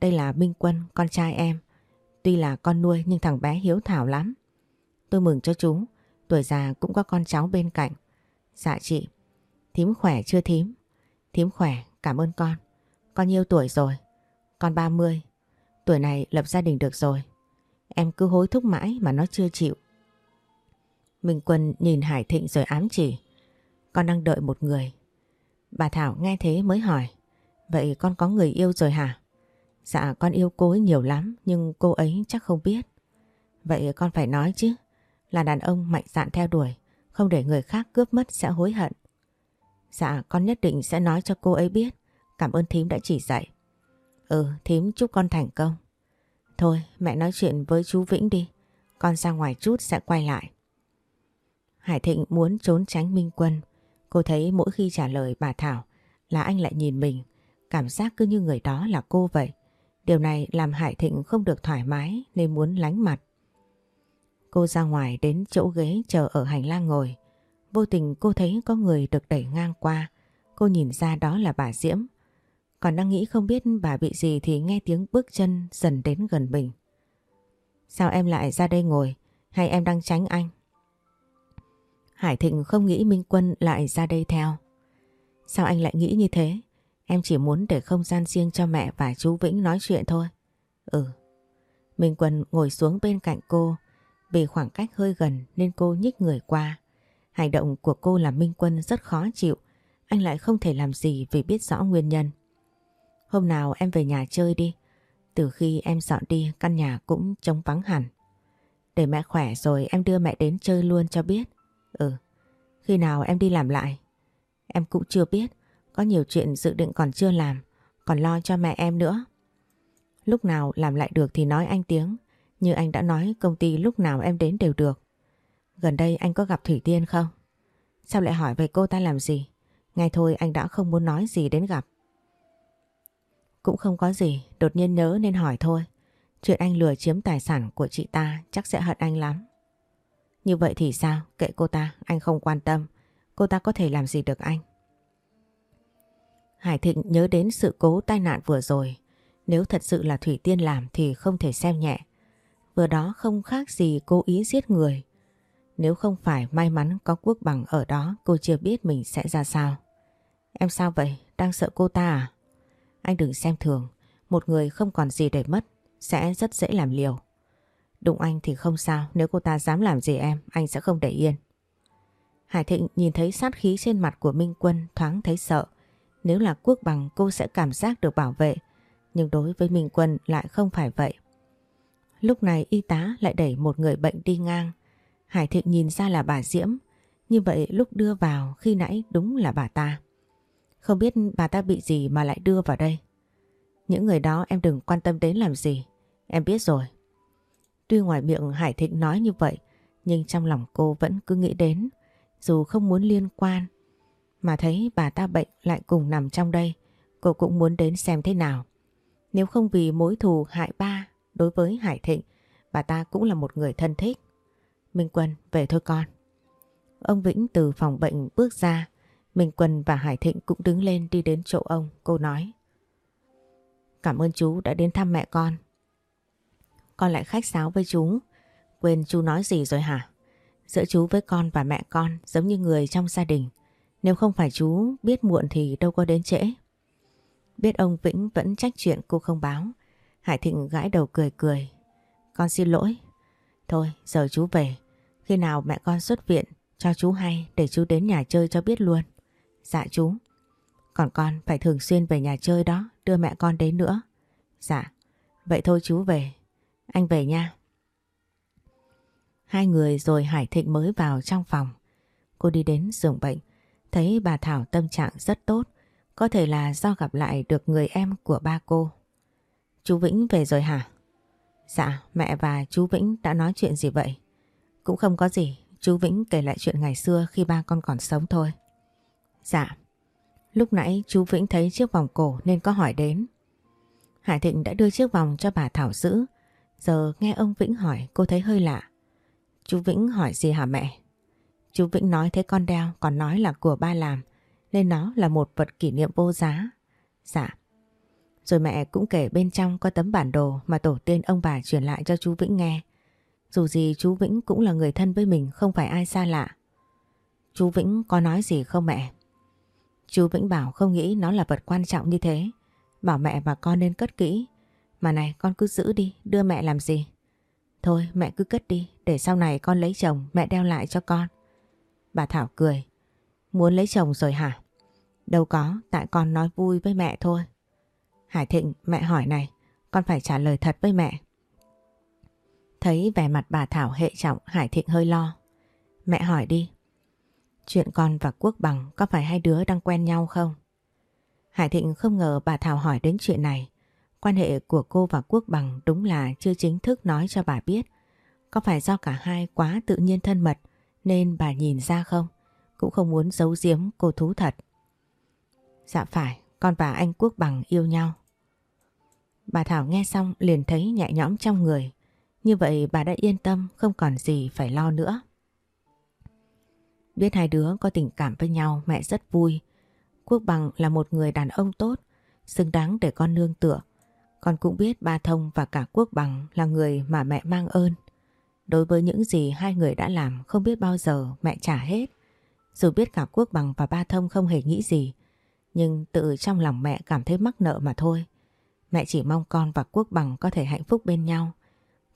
đây là Minh Quân, con trai em. Tuy là con nuôi nhưng thằng bé hiếu thảo lắm. Tôi mừng cho chú, tuổi già cũng có con cháu bên cạnh. Dạ chị, thím khỏe chưa thím? Thím khỏe, cảm ơn con. Con nhiêu tuổi rồi? Con 30. Tuổi này lập gia đình được rồi. Em cứ hối thúc mãi mà nó chưa chịu. Minh Quân nhìn Hải Thịnh rồi ám chỉ. Con đang đợi một người. Bà Thảo nghe thế mới hỏi. Vậy con có người yêu rồi hả? Dạ con yêu cô ấy nhiều lắm nhưng cô ấy chắc không biết. Vậy con phải nói chứ. Là đàn ông mạnh dạn theo đuổi. Không để người khác cướp mất sẽ hối hận. Dạ con nhất định sẽ nói cho cô ấy biết. Cảm ơn thím đã chỉ dạy. Ừ thím chúc con thành công. Thôi, mẹ nói chuyện với chú Vĩnh đi. Con ra ngoài chút sẽ quay lại. Hải Thịnh muốn trốn tránh Minh Quân. Cô thấy mỗi khi trả lời bà Thảo là anh lại nhìn mình. Cảm giác cứ như người đó là cô vậy. Điều này làm Hải Thịnh không được thoải mái nên muốn lánh mặt. Cô ra ngoài đến chỗ ghế chờ ở hành lang ngồi. Vô tình cô thấy có người được đẩy ngang qua. Cô nhìn ra đó là bà Diễm. Còn đang nghĩ không biết bà bị gì thì nghe tiếng bước chân dần đến gần mình. Sao em lại ra đây ngồi? Hay em đang tránh anh? Hải Thịnh không nghĩ Minh Quân lại ra đây theo. Sao anh lại nghĩ như thế? Em chỉ muốn để không gian riêng cho mẹ và chú Vĩnh nói chuyện thôi. Ừ. Minh Quân ngồi xuống bên cạnh cô. Vì khoảng cách hơi gần nên cô nhích người qua. Hành động của cô làm Minh Quân rất khó chịu. Anh lại không thể làm gì vì biết rõ nguyên nhân. Hôm nào em về nhà chơi đi. Từ khi em dọn đi căn nhà cũng trống vắng hẳn. Để mẹ khỏe rồi em đưa mẹ đến chơi luôn cho biết. Ừ, khi nào em đi làm lại? Em cũng chưa biết, có nhiều chuyện dự định còn chưa làm, còn lo cho mẹ em nữa. Lúc nào làm lại được thì nói anh tiếng, như anh đã nói công ty lúc nào em đến đều được. Gần đây anh có gặp Thủy Tiên không? Sao lại hỏi về cô ta làm gì? Ngay thôi anh đã không muốn nói gì đến gặp. Cũng không có gì, đột nhiên nhớ nên hỏi thôi. Chuyện anh lừa chiếm tài sản của chị ta chắc sẽ hận anh lắm. Như vậy thì sao? Kệ cô ta, anh không quan tâm. Cô ta có thể làm gì được anh? Hải Thịnh nhớ đến sự cố tai nạn vừa rồi. Nếu thật sự là Thủy Tiên làm thì không thể xem nhẹ. Vừa đó không khác gì cố ý giết người. Nếu không phải may mắn có quốc bằng ở đó cô chưa biết mình sẽ ra sao. Em sao vậy? Đang sợ cô ta à? Anh đừng xem thường. Một người không còn gì để mất sẽ rất dễ làm liều. Đụng anh thì không sao, nếu cô ta dám làm gì em, anh sẽ không để yên. Hải Thịnh nhìn thấy sát khí trên mặt của Minh Quân thoáng thấy sợ. Nếu là quốc bằng cô sẽ cảm giác được bảo vệ, nhưng đối với Minh Quân lại không phải vậy. Lúc này y tá lại đẩy một người bệnh đi ngang. Hải Thịnh nhìn ra là bà Diễm, như vậy lúc đưa vào khi nãy đúng là bà ta. Không biết bà ta bị gì mà lại đưa vào đây. Những người đó em đừng quan tâm đến làm gì. Em biết rồi. Tuy ngoài miệng Hải Thịnh nói như vậy, nhưng trong lòng cô vẫn cứ nghĩ đến. Dù không muốn liên quan, mà thấy bà ta bệnh lại cùng nằm trong đây, cô cũng muốn đến xem thế nào. Nếu không vì mối thù hại ba đối với Hải Thịnh, bà ta cũng là một người thân thích. Minh Quân, về thôi con. Ông Vĩnh từ phòng bệnh bước ra, Minh Quân và Hải Thịnh cũng đứng lên đi đến chỗ ông, cô nói. Cảm ơn chú đã đến thăm mẹ con. Con lại khách sáo với chú, quên chú nói gì rồi hả? Giữa chú với con và mẹ con giống như người trong gia đình. Nếu không phải chú biết muộn thì đâu có đến trễ. Biết ông Vĩnh vẫn trách chuyện cô không báo. Hải Thịnh gãi đầu cười cười. Con xin lỗi. Thôi giờ chú về. Khi nào mẹ con xuất viện cho chú hay để chú đến nhà chơi cho biết luôn. Dạ chú. Còn con phải thường xuyên về nhà chơi đó, đưa mẹ con đến nữa. Dạ. Vậy thôi chú về. Anh về nha. Hai người rồi Hải Thịnh mới vào trong phòng. Cô đi đến giường bệnh, thấy bà Thảo tâm trạng rất tốt. Có thể là do gặp lại được người em của ba cô. Chú Vĩnh về rồi hả? Dạ, mẹ và chú Vĩnh đã nói chuyện gì vậy? Cũng không có gì, chú Vĩnh kể lại chuyện ngày xưa khi ba con còn sống thôi. Dạ, lúc nãy chú Vĩnh thấy chiếc vòng cổ nên có hỏi đến. Hải Thịnh đã đưa chiếc vòng cho bà Thảo giữ. Giờ nghe ông Vĩnh hỏi cô thấy hơi lạ. Chú Vĩnh hỏi gì hả mẹ? Chú Vĩnh nói thấy con đeo còn nói là của ba làm nên nó là một vật kỷ niệm vô giá. Dạ. Rồi mẹ cũng kể bên trong có tấm bản đồ mà tổ tiên ông bà truyền lại cho chú Vĩnh nghe. Dù gì chú Vĩnh cũng là người thân với mình không phải ai xa lạ. Chú Vĩnh có nói gì không mẹ? Chú Vĩnh bảo không nghĩ nó là vật quan trọng như thế. Bảo mẹ và con nên cất kỹ. Mà này con cứ giữ đi, đưa mẹ làm gì? Thôi mẹ cứ cất đi, để sau này con lấy chồng mẹ đeo lại cho con. Bà Thảo cười. Muốn lấy chồng rồi hả? Đâu có, tại con nói vui với mẹ thôi. Hải Thịnh, mẹ hỏi này, con phải trả lời thật với mẹ. Thấy vẻ mặt bà Thảo hệ trọng, Hải Thịnh hơi lo. Mẹ hỏi đi. Chuyện con và Quốc Bằng có phải hai đứa đang quen nhau không? Hải Thịnh không ngờ bà Thảo hỏi đến chuyện này. Quan hệ của cô và Quốc Bằng đúng là chưa chính thức nói cho bà biết. Có phải do cả hai quá tự nhiên thân mật nên bà nhìn ra không? Cũng không muốn giấu giếm cô thú thật. Dạ phải, con và anh Quốc Bằng yêu nhau. Bà Thảo nghe xong liền thấy nhẹ nhõm trong người. Như vậy bà đã yên tâm không còn gì phải lo nữa. Biết hai đứa có tình cảm với nhau mẹ rất vui. Quốc Bằng là một người đàn ông tốt, xứng đáng để con nương tựa. Con cũng biết ba Thông và cả Quốc Bằng là người mà mẹ mang ơn. Đối với những gì hai người đã làm không biết bao giờ mẹ trả hết. Dù biết cả Quốc Bằng và ba Thông không hề nghĩ gì, nhưng tự trong lòng mẹ cảm thấy mắc nợ mà thôi. Mẹ chỉ mong con và Quốc Bằng có thể hạnh phúc bên nhau.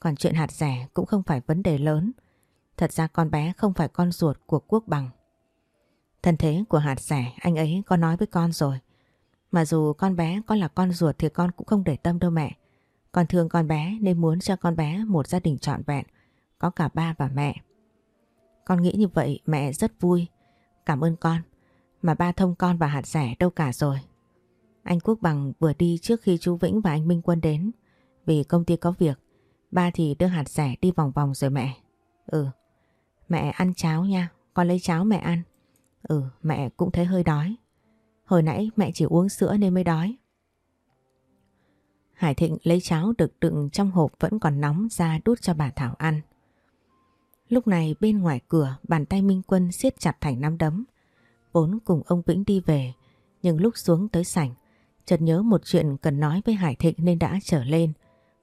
Còn chuyện hạt rẻ cũng không phải vấn đề lớn. Thật ra con bé không phải con ruột của Quốc Bằng. Thân thế của hạt rẻ anh ấy có nói với con rồi. Mà dù con bé có là con ruột thì con cũng không để tâm đâu mẹ. Con thương con bé nên muốn cho con bé một gia đình trọn vẹn, có cả ba và mẹ. Con nghĩ như vậy mẹ rất vui. Cảm ơn con. Mà ba thông con và hạt rẻ đâu cả rồi. Anh Quốc Bằng vừa đi trước khi chú Vĩnh và anh Minh Quân đến. Vì công ty có việc. Ba thì đưa hạt rẻ đi vòng vòng rồi mẹ. Ừ. Mẹ ăn cháo nha. Con lấy cháo mẹ ăn. Ừ mẹ cũng thấy hơi đói. Hồi nãy mẹ chỉ uống sữa nên mới đói. Hải Thịnh lấy cháo được đựng trong hộp vẫn còn nóng ra đút cho bà Thảo ăn. Lúc này bên ngoài cửa bàn tay Minh Quân siết chặt thành nắm đấm. Vốn cùng ông Vĩnh đi về, nhưng lúc xuống tới sảnh, chợt nhớ một chuyện cần nói với Hải Thịnh nên đã trở lên.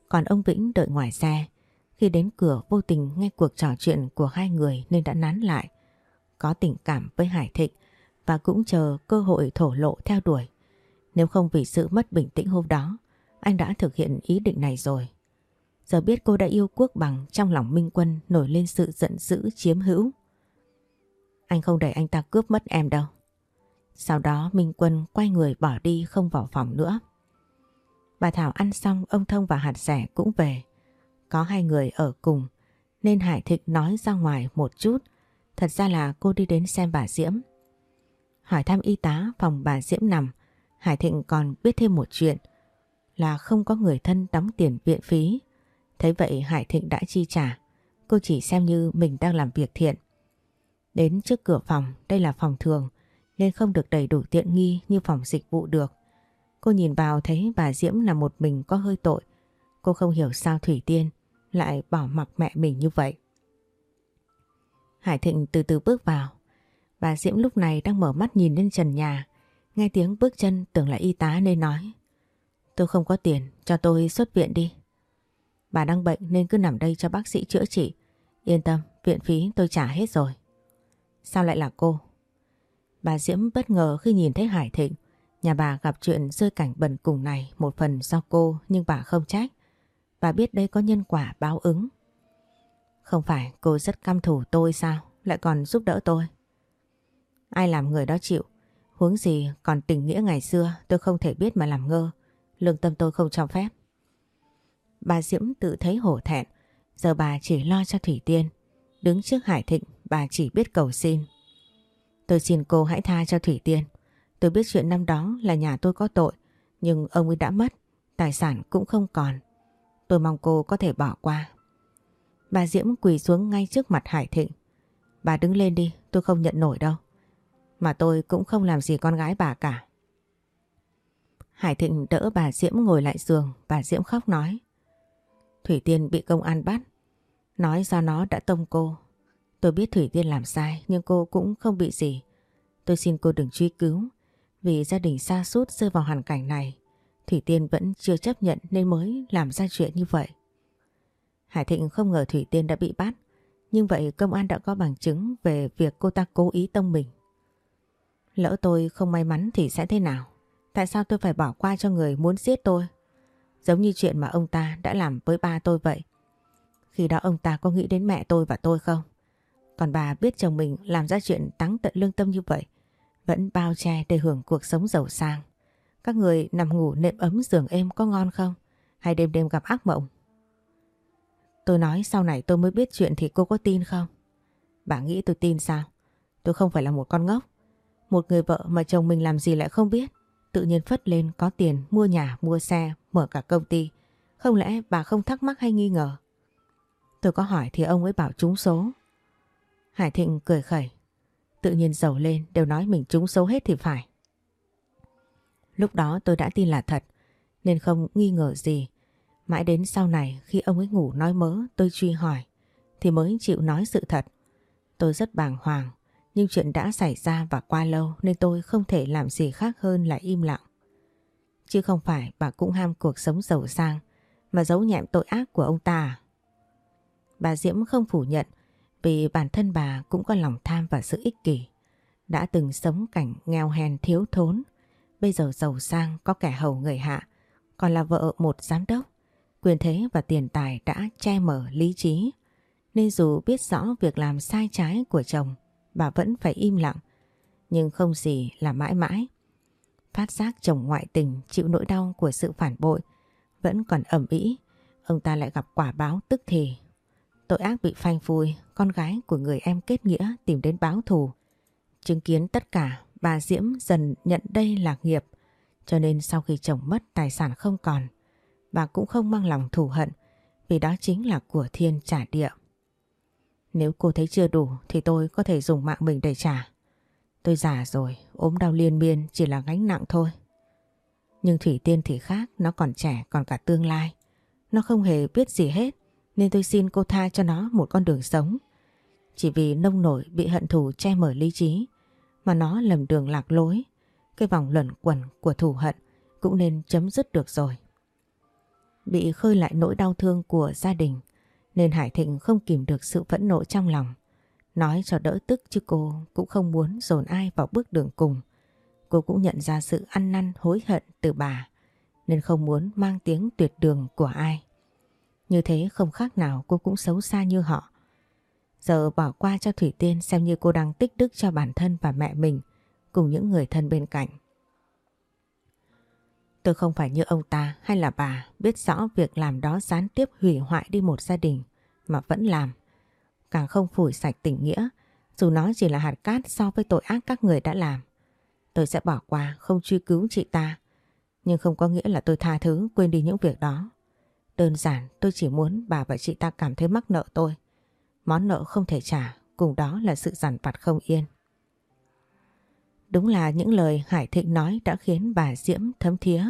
Còn ông Vĩnh đợi ngoài xe. Khi đến cửa vô tình nghe cuộc trò chuyện của hai người nên đã nán lại. Có tình cảm với Hải Thịnh và cũng chờ cơ hội thổ lộ theo đuổi. Nếu không vì sự mất bình tĩnh hôm đó, anh đã thực hiện ý định này rồi. Giờ biết cô đã yêu quốc bằng trong lòng Minh Quân nổi lên sự giận dữ chiếm hữu. Anh không để anh ta cướp mất em đâu. Sau đó Minh Quân quay người bỏ đi không vào phòng nữa. Bà Thảo ăn xong ông Thông và hạt rẻ cũng về. Có hai người ở cùng nên Hải Thịnh nói ra ngoài một chút. Thật ra là cô đi đến xem bà Diễm. Hỏi thăm y tá phòng bà Diễm nằm, Hải Thịnh còn biết thêm một chuyện là không có người thân đóng tiền viện phí. Thấy vậy Hải Thịnh đã chi trả, cô chỉ xem như mình đang làm việc thiện. Đến trước cửa phòng, đây là phòng thường, nên không được đầy đủ tiện nghi như phòng dịch vụ được. Cô nhìn vào thấy bà Diễm là một mình có hơi tội. Cô không hiểu sao Thủy Tiên lại bỏ mặc mẹ mình như vậy. Hải Thịnh từ từ bước vào. Bà Diễm lúc này đang mở mắt nhìn lên trần nhà. Nghe tiếng bước chân tưởng là y tá nên nói. Tôi không có tiền, cho tôi xuất viện đi. Bà đang bệnh nên cứ nằm đây cho bác sĩ chữa trị. Yên tâm, viện phí tôi trả hết rồi. Sao lại là cô? Bà Diễm bất ngờ khi nhìn thấy Hải Thịnh. Nhà bà gặp chuyện rơi cảnh bẩn cùng này một phần do cô, nhưng bà không trách. Bà biết đây có nhân quả báo ứng. Không phải cô rất căm thù tôi sao? Lại còn giúp đỡ tôi. Ai làm người đó chịu. Huống gì còn tình nghĩa ngày xưa, tôi không thể biết mà làm ngơ. Lương tâm tôi không cho phép. Bà Diễm tự thấy hổ thẹn. Giờ bà chỉ lo cho Thủy Tiên. Đứng trước Hải Thịnh, bà chỉ biết cầu xin. Tôi xin cô hãy tha cho Thủy Tiên. Tôi biết chuyện năm đó là nhà tôi có tội. Nhưng ông ấy đã mất. Tài sản cũng không còn. Tôi mong cô có thể bỏ qua. Bà Diễm quỳ xuống ngay trước mặt Hải Thịnh. Bà đứng lên đi, tôi không nhận nổi đâu. Mà tôi cũng không làm gì con gái bà cả. Hải Thịnh đỡ bà Diễm ngồi lại giường, bà Diễm khóc nói. Thủy Tiên bị công an bắt. Nói do nó đã tông cô. Tôi biết Thủy Tiên làm sai nhưng cô cũng không bị gì. Tôi xin cô đừng truy cứu. Vì gia đình xa sút rơi vào hoàn cảnh này. Thủy Tiên vẫn chưa chấp nhận nên mới làm ra chuyện như vậy. Hải Thịnh không ngờ Thủy Tiên đã bị bắt. Nhưng vậy công an đã có bằng chứng về việc cô ta cố ý tông mình. Lỡ tôi không may mắn thì sẽ thế nào? Tại sao tôi phải bỏ qua cho người muốn giết tôi? Giống như chuyện mà ông ta đã làm với ba tôi vậy. Khi đó ông ta có nghĩ đến mẹ tôi và tôi không? Còn bà biết chồng mình làm ra chuyện táng tận lương tâm như vậy. Vẫn bao che để hưởng cuộc sống giàu sang. Các người nằm ngủ nệm ấm giường êm có ngon không? Hay đêm đêm gặp ác mộng? Tôi nói sau này tôi mới biết chuyện thì cô có tin không? Bà nghĩ tôi tin sao? Tôi không phải là một con ngốc. Một người vợ mà chồng mình làm gì lại không biết. Tự nhiên phất lên có tiền mua nhà, mua xe, mở cả công ty. Không lẽ bà không thắc mắc hay nghi ngờ? Tôi có hỏi thì ông ấy bảo trúng số. Hải Thịnh cười khẩy. Tự nhiên giàu lên, đều nói mình trúng số hết thì phải. Lúc đó tôi đã tin là thật, nên không nghi ngờ gì. Mãi đến sau này khi ông ấy ngủ nói mớ, tôi truy hỏi, thì mới chịu nói sự thật. Tôi rất bàng hoàng, nhưng chuyện đã xảy ra và qua lâu nên tôi không thể làm gì khác hơn là im lặng. Chứ không phải bà cũng ham cuộc sống giàu sang, mà giấu nhẹm tội ác của ông ta à? Bà Diễm không phủ nhận vì bản thân bà cũng có lòng tham và sự ích kỷ. Đã từng sống cảnh nghèo hèn thiếu thốn, bây giờ giàu sang có kẻ hầu người hạ, còn là vợ một giám đốc. Quyền thế và tiền tài đã che mở lý trí, nên dù biết rõ việc làm sai trái của chồng, bà vẫn phải im lặng. Nhưng không gì là mãi mãi. Phát giác chồng ngoại tình chịu nỗi đau của sự phản bội, vẫn còn ẩm ý, ông ta lại gặp quả báo tức thì Tội ác bị phanh phui, con gái của người em kết nghĩa tìm đến báo thù. Chứng kiến tất cả, bà Diễm dần nhận đây là nghiệp. Cho nên sau khi chồng mất tài sản không còn, bà cũng không mang lòng thù hận vì đó chính là của thiên trả địa. Nếu cô thấy chưa đủ thì tôi có thể dùng mạng mình để trả. Tôi già rồi, ốm đau liên miên chỉ là gánh nặng thôi. Nhưng Thủy Tiên thì khác, nó còn trẻ, còn cả tương lai. Nó không hề biết gì hết nên tôi xin cô tha cho nó một con đường sống. Chỉ vì nông nổi bị hận thù che mở lý trí, mà nó lầm đường lạc lối. Cái vòng luẩn quẩn của thù hận cũng nên chấm dứt được rồi. Bị khơi lại nỗi đau thương của gia đình, nên Hải Thịnh không kìm được sự phẫn nộ trong lòng. Nói cho đỡ tức chứ cô cũng không muốn dồn ai vào bước đường cùng. Cô cũng nhận ra sự ăn năn, hối hận từ bà, nên không muốn mang tiếng tuyệt đường của ai. Như thế không khác nào cô cũng xấu xa như họ. Giờ bỏ qua cho Thủy Tiên xem như cô đang tích đức cho bản thân và mẹ mình cùng những người thân bên cạnh. Tôi không phải như ông ta hay là bà biết rõ việc làm đó gián tiếp hủy hoại đi một gia đình mà vẫn làm. Càng không phủi sạch tình nghĩa dù nó chỉ là hạt cát so với tội ác các người đã làm. Tôi sẽ bỏ qua, không truy cứu chị ta. Nhưng không có nghĩa là tôi tha thứ, quên đi những việc đó. Đơn giản tôi chỉ muốn bà và chị ta cảm thấy mắc nợ tôi. Món nợ không thể trả, cùng đó là sự giản vặt không yên. Đúng là những lời Hải Thịnh nói đã khiến bà Diễm thấm thía.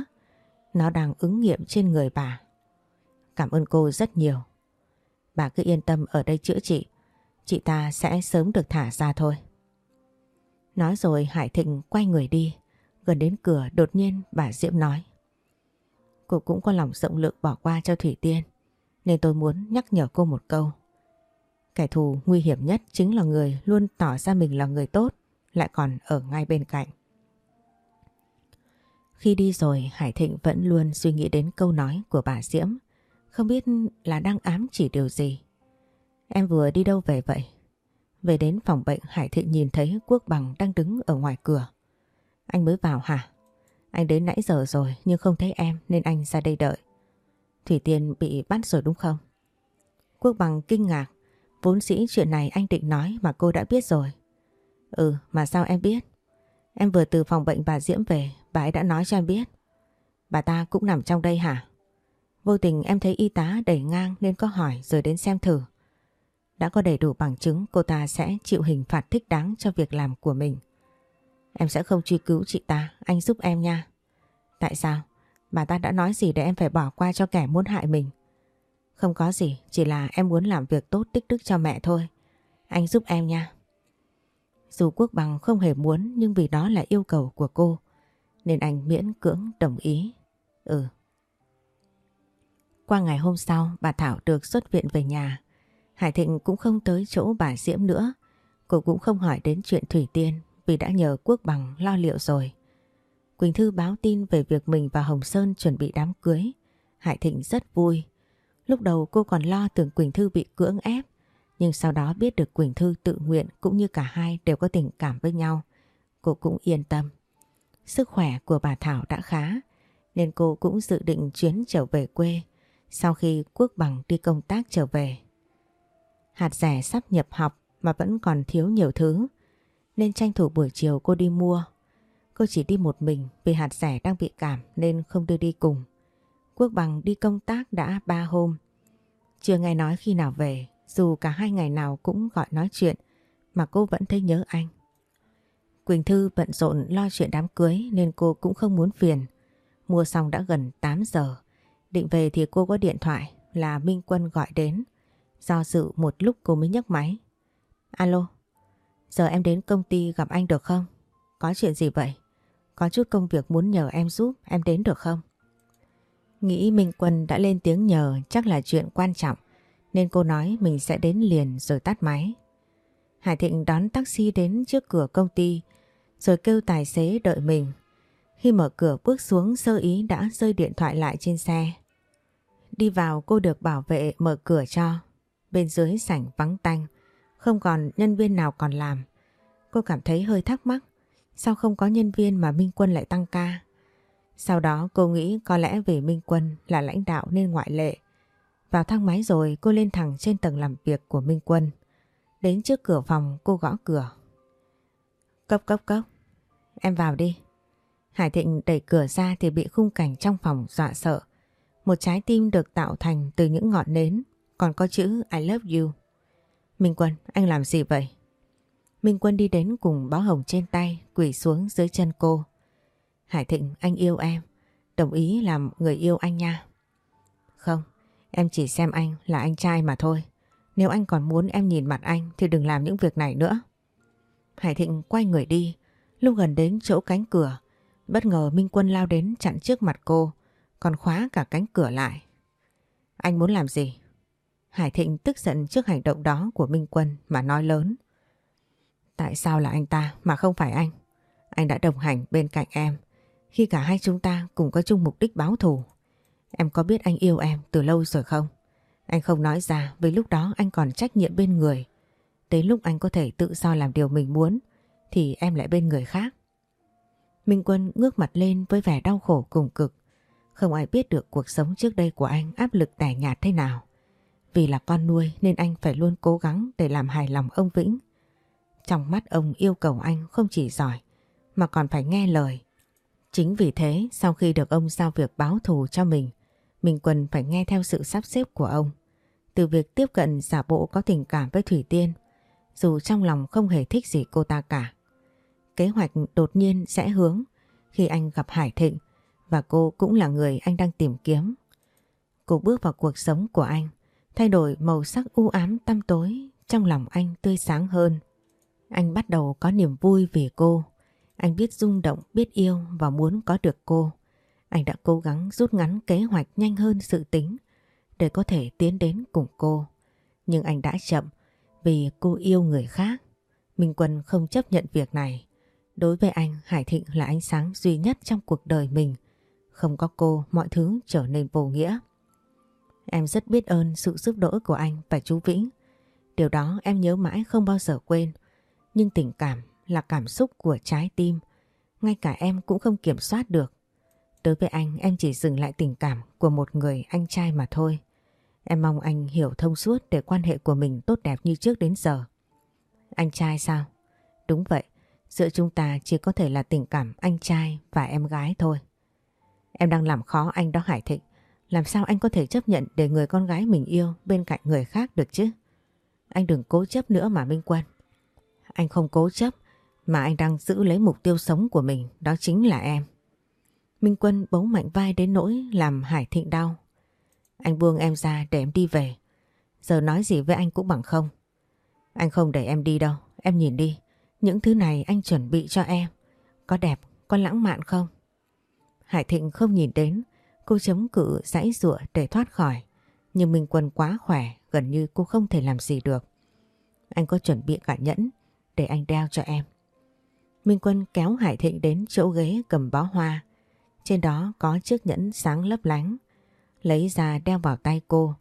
Nó đang ứng nghiệm trên người bà. Cảm ơn cô rất nhiều. Bà cứ yên tâm ở đây chữa trị. Chị ta sẽ sớm được thả ra thôi. Nói rồi Hải Thịnh quay người đi. Gần đến cửa đột nhiên bà Diễm nói. Cô cũng có lòng rộng lượng bỏ qua cho Thủy Tiên. Nên tôi muốn nhắc nhở cô một câu. Kẻ thù nguy hiểm nhất chính là người luôn tỏ ra mình là người tốt, lại còn ở ngay bên cạnh. Khi đi rồi, Hải Thịnh vẫn luôn suy nghĩ đến câu nói của bà Diễm. Không biết là đang ám chỉ điều gì. Em vừa đi đâu về vậy? Về đến phòng bệnh, Hải Thịnh nhìn thấy Quốc Bằng đang đứng ở ngoài cửa. Anh mới vào hả? Anh đến nãy giờ rồi nhưng không thấy em nên anh ra đây đợi. Thủy Tiên bị bắt rồi đúng không? Quốc Bằng kinh ngạc. Vốn dĩ chuyện này anh định nói mà cô đã biết rồi. Ừ mà sao em biết? Em vừa từ phòng bệnh bà Diễm về, bà ấy đã nói cho em biết. Bà ta cũng nằm trong đây hả? Vô tình em thấy y tá đẩy ngang nên có hỏi rồi đến xem thử. Đã có đầy đủ bằng chứng cô ta sẽ chịu hình phạt thích đáng cho việc làm của mình. Em sẽ không truy cứu chị ta, anh giúp em nha. Tại sao? Bà ta đã nói gì để em phải bỏ qua cho kẻ muốn hại mình? Không có gì, chỉ là em muốn làm việc tốt tích đức cho mẹ thôi. Anh giúp em nha. Dù Quốc Bằng không hề muốn nhưng vì đó là yêu cầu của cô nên anh miễn cưỡng đồng ý. Ừ. Qua ngày hôm sau bà Thảo được xuất viện về nhà. Hải Thịnh cũng không tới chỗ bà Diễm nữa. Cô cũng không hỏi đến chuyện Thủy Tiên vì đã nhờ Quốc Bằng lo liệu rồi. Quỳnh Thư báo tin về việc mình và Hồng Sơn chuẩn bị đám cưới. Hải Thịnh rất vui. Lúc đầu cô còn lo tưởng Quỳnh Thư bị cưỡng ép, nhưng sau đó biết được Quỳnh Thư tự nguyện cũng như cả hai đều có tình cảm với nhau. Cô cũng yên tâm. Sức khỏe của bà Thảo đã khá, nên cô cũng dự định chuyến trở về quê sau khi Quốc Bằng đi công tác trở về. Hạt rẻ sắp nhập học mà vẫn còn thiếu nhiều thứ nên tranh thủ buổi chiều cô đi mua. Cô chỉ đi một mình vì hạt rẻ đang bị cảm nên không đưa đi cùng. Quốc Bằng đi công tác đã ba hôm. Chưa nghe nói khi nào về dù cả hai ngày nào cũng gọi nói chuyện mà cô vẫn thấy nhớ anh. Quỳnh Thư bận rộn lo chuyện đám cưới nên cô cũng không muốn phiền. Mua xong đã gần 8 giờ. Định về thì cô có điện thoại là Minh Quân gọi đến. Do dự một lúc cô mới nhấc máy. Alo, giờ em đến công ty gặp anh được không? Có chuyện gì vậy? Có chút công việc muốn nhờ em giúp, em đến được không? Nghĩ Minh Quân đã lên tiếng nhờ chắc là chuyện quan trọng nên cô nói mình sẽ đến liền rồi tắt máy. Hải Thịnh đón taxi đến trước cửa công ty rồi kêu tài xế đợi mình. Khi mở cửa bước xuống sơ ý đã rơi điện thoại lại trên xe. Đi vào cô được bảo vệ mở cửa cho. Bên dưới sảnh vắng tanh, không còn nhân viên nào còn làm. Cô cảm thấy hơi thắc mắc, sao không có nhân viên mà Minh Quân lại tăng ca? Sau đó cô nghĩ có lẽ vì Minh Quân là lãnh đạo nên ngoại lệ. Vào thang máy rồi cô lên thẳng trên tầng làm việc của Minh Quân. Đến trước cửa phòng cô gõ cửa. Cốc cốc cốc. Em vào đi. Hải Thịnh đẩy cửa ra thì bị khung cảnh trong phòng dọa sợ. Một trái tim được tạo thành từ những ngọn nến, còn có chữ I love you. Minh Quân, anh làm gì vậy? Minh Quân đi đến cùng báo hồng trên tay, quỳ xuống dưới chân cô. Hải Thịnh, anh yêu em. Đồng ý làm người yêu anh nha. Không, Em chỉ xem anh là anh trai mà thôi. Nếu anh còn muốn em nhìn mặt anh thì đừng làm những việc này nữa. Hải Thịnh quay người đi, lúc gần đến chỗ cánh cửa. Bất ngờ Minh Quân lao đến chặn trước mặt cô, còn khóa cả cánh cửa lại. Anh muốn làm gì? Hải Thịnh tức giận trước hành động đó của Minh Quân mà nói lớn. Tại sao là anh ta mà không phải anh? Anh đã đồng hành bên cạnh em khi cả hai chúng ta cùng có chung mục đích báo thù. Em có biết anh yêu em từ lâu rồi không? Anh không nói ra vì lúc đó anh còn trách nhiệm bên người. Tới lúc anh có thể tự do làm điều mình muốn, thì em lại bên người khác. Minh Quân ngước mặt lên với vẻ đau khổ cùng cực. Không ai biết được cuộc sống trước đây của anh áp lực tẻ nhạt thế nào. Vì là con nuôi nên anh phải luôn cố gắng để làm hài lòng ông Vĩnh. Trong mắt ông yêu cầu anh không chỉ giỏi mà còn phải nghe lời. Chính vì thế sau khi được ông giao việc báo thù cho mình, Minh Quân phải nghe theo sự sắp xếp của ông. Từ việc tiếp cận giả bộ có tình cảm với Thủy Tiên, dù trong lòng không hề thích gì cô ta cả. Kế hoạch đột nhiên sẽ hướng khi anh gặp Hải Thịnh và cô cũng là người anh đang tìm kiếm. Cô bước vào cuộc sống của anh, thay đổi màu sắc u ám tăm tối trong lòng anh tươi sáng hơn. Anh bắt đầu có niềm vui về cô. Anh biết rung động, biết yêu và muốn có được cô. Anh đã cố gắng rút ngắn kế hoạch nhanh hơn sự tính để có thể tiến đến cùng cô. Nhưng anh đã chậm vì cô yêu người khác. Minh Quân không chấp nhận việc này. Đối với anh, Hải Thịnh là ánh sáng duy nhất trong cuộc đời mình. Không có cô, mọi thứ trở nên vô nghĩa. Em rất biết ơn sự giúp đỡ của anh và chú Vĩnh. Điều đó em nhớ mãi không bao giờ quên. Nhưng tình cảm là cảm xúc của trái tim. Ngay cả em cũng không kiểm soát được. Đối với anh em chỉ dừng lại tình cảm của một người anh trai mà thôi. Em mong anh hiểu thông suốt để quan hệ của mình tốt đẹp như trước đến giờ. Anh trai sao? Đúng vậy, giữa chúng ta chỉ có thể là tình cảm anh trai và em gái thôi. Em đang làm khó anh đó Hải Thịnh. Làm sao anh có thể chấp nhận để người con gái mình yêu bên cạnh người khác được chứ? Anh đừng cố chấp nữa mà Minh Quân. Anh không cố chấp mà anh đang giữ lấy mục tiêu sống của mình, đó chính là em. Minh Quân bấu mạnh vai đến nỗi làm Hải Thịnh đau. Anh buông em ra để em đi về. Giờ nói gì với anh cũng bằng không. Anh không để em đi đâu, em nhìn đi. Những thứ này anh chuẩn bị cho em. Có đẹp, có lãng mạn không? Hải Thịnh không nhìn đến, cô chống cự giãy dụa để thoát khỏi. Nhưng Minh Quân quá khỏe, gần như cô không thể làm gì được. Anh có chuẩn bị cả nhẫn để anh đeo cho em. Minh Quân kéo Hải Thịnh đến chỗ ghế cầm bó hoa. Trên đó có chiếc nhẫn sáng lấp lánh. Lấy ra đeo vào tay cô,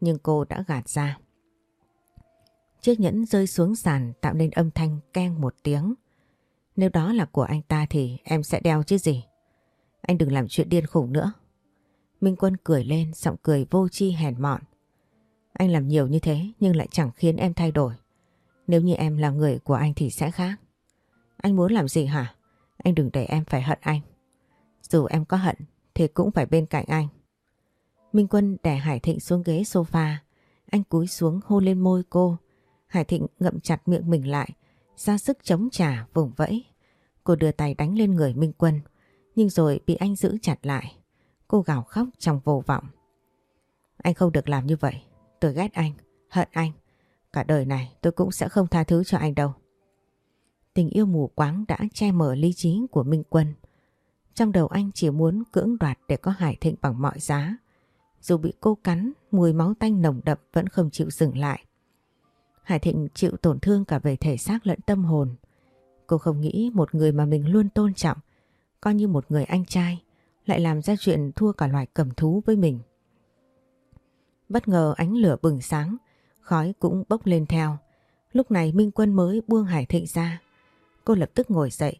nhưng cô đã gạt ra. Chiếc nhẫn rơi xuống sàn tạo nên âm thanh keng một tiếng. Nếu đó là của anh ta thì em sẽ đeo chứ gì. Anh đừng làm chuyện điên khủng nữa. Minh Quân cười lên, giọng cười vô chi hèn mọn. Anh làm nhiều như thế nhưng lại chẳng khiến em thay đổi. Nếu như em là người của anh thì sẽ khác. Anh muốn làm gì hả? Anh đừng để em phải hận anh. Dù em có hận thì cũng phải bên cạnh anh. Minh Quân đè Hải Thịnh xuống ghế sofa. Anh cúi xuống hôn lên môi cô. Hải Thịnh ngậm chặt miệng mình lại, ra sức chống trả vùng vẫy. Cô đưa tay đánh lên người Minh Quân, nhưng rồi bị anh giữ chặt lại. Cô gào khóc trong vô vọng. Anh không được làm như vậy. Tôi ghét anh, hận anh. Cả đời này tôi cũng sẽ không tha thứ cho anh đâu. Tình yêu mù quáng đã che mở lý trí của Minh Quân. Trong đầu anh chỉ muốn cưỡng đoạt để có Hải Thịnh bằng mọi giá. Dù bị cô cắn, mùi máu tanh nồng đậm vẫn không chịu dừng lại. Hải Thịnh chịu tổn thương cả về thể xác lẫn tâm hồn. Cô không nghĩ một người mà mình luôn tôn trọng, coi như một người anh trai, lại làm ra chuyện thua cả loài cầm thú với mình. Bất ngờ ánh lửa bừng sáng, khói cũng bốc lên theo. Lúc này Minh Quân mới buông Hải Thịnh ra. Cô lập tức ngồi dậy,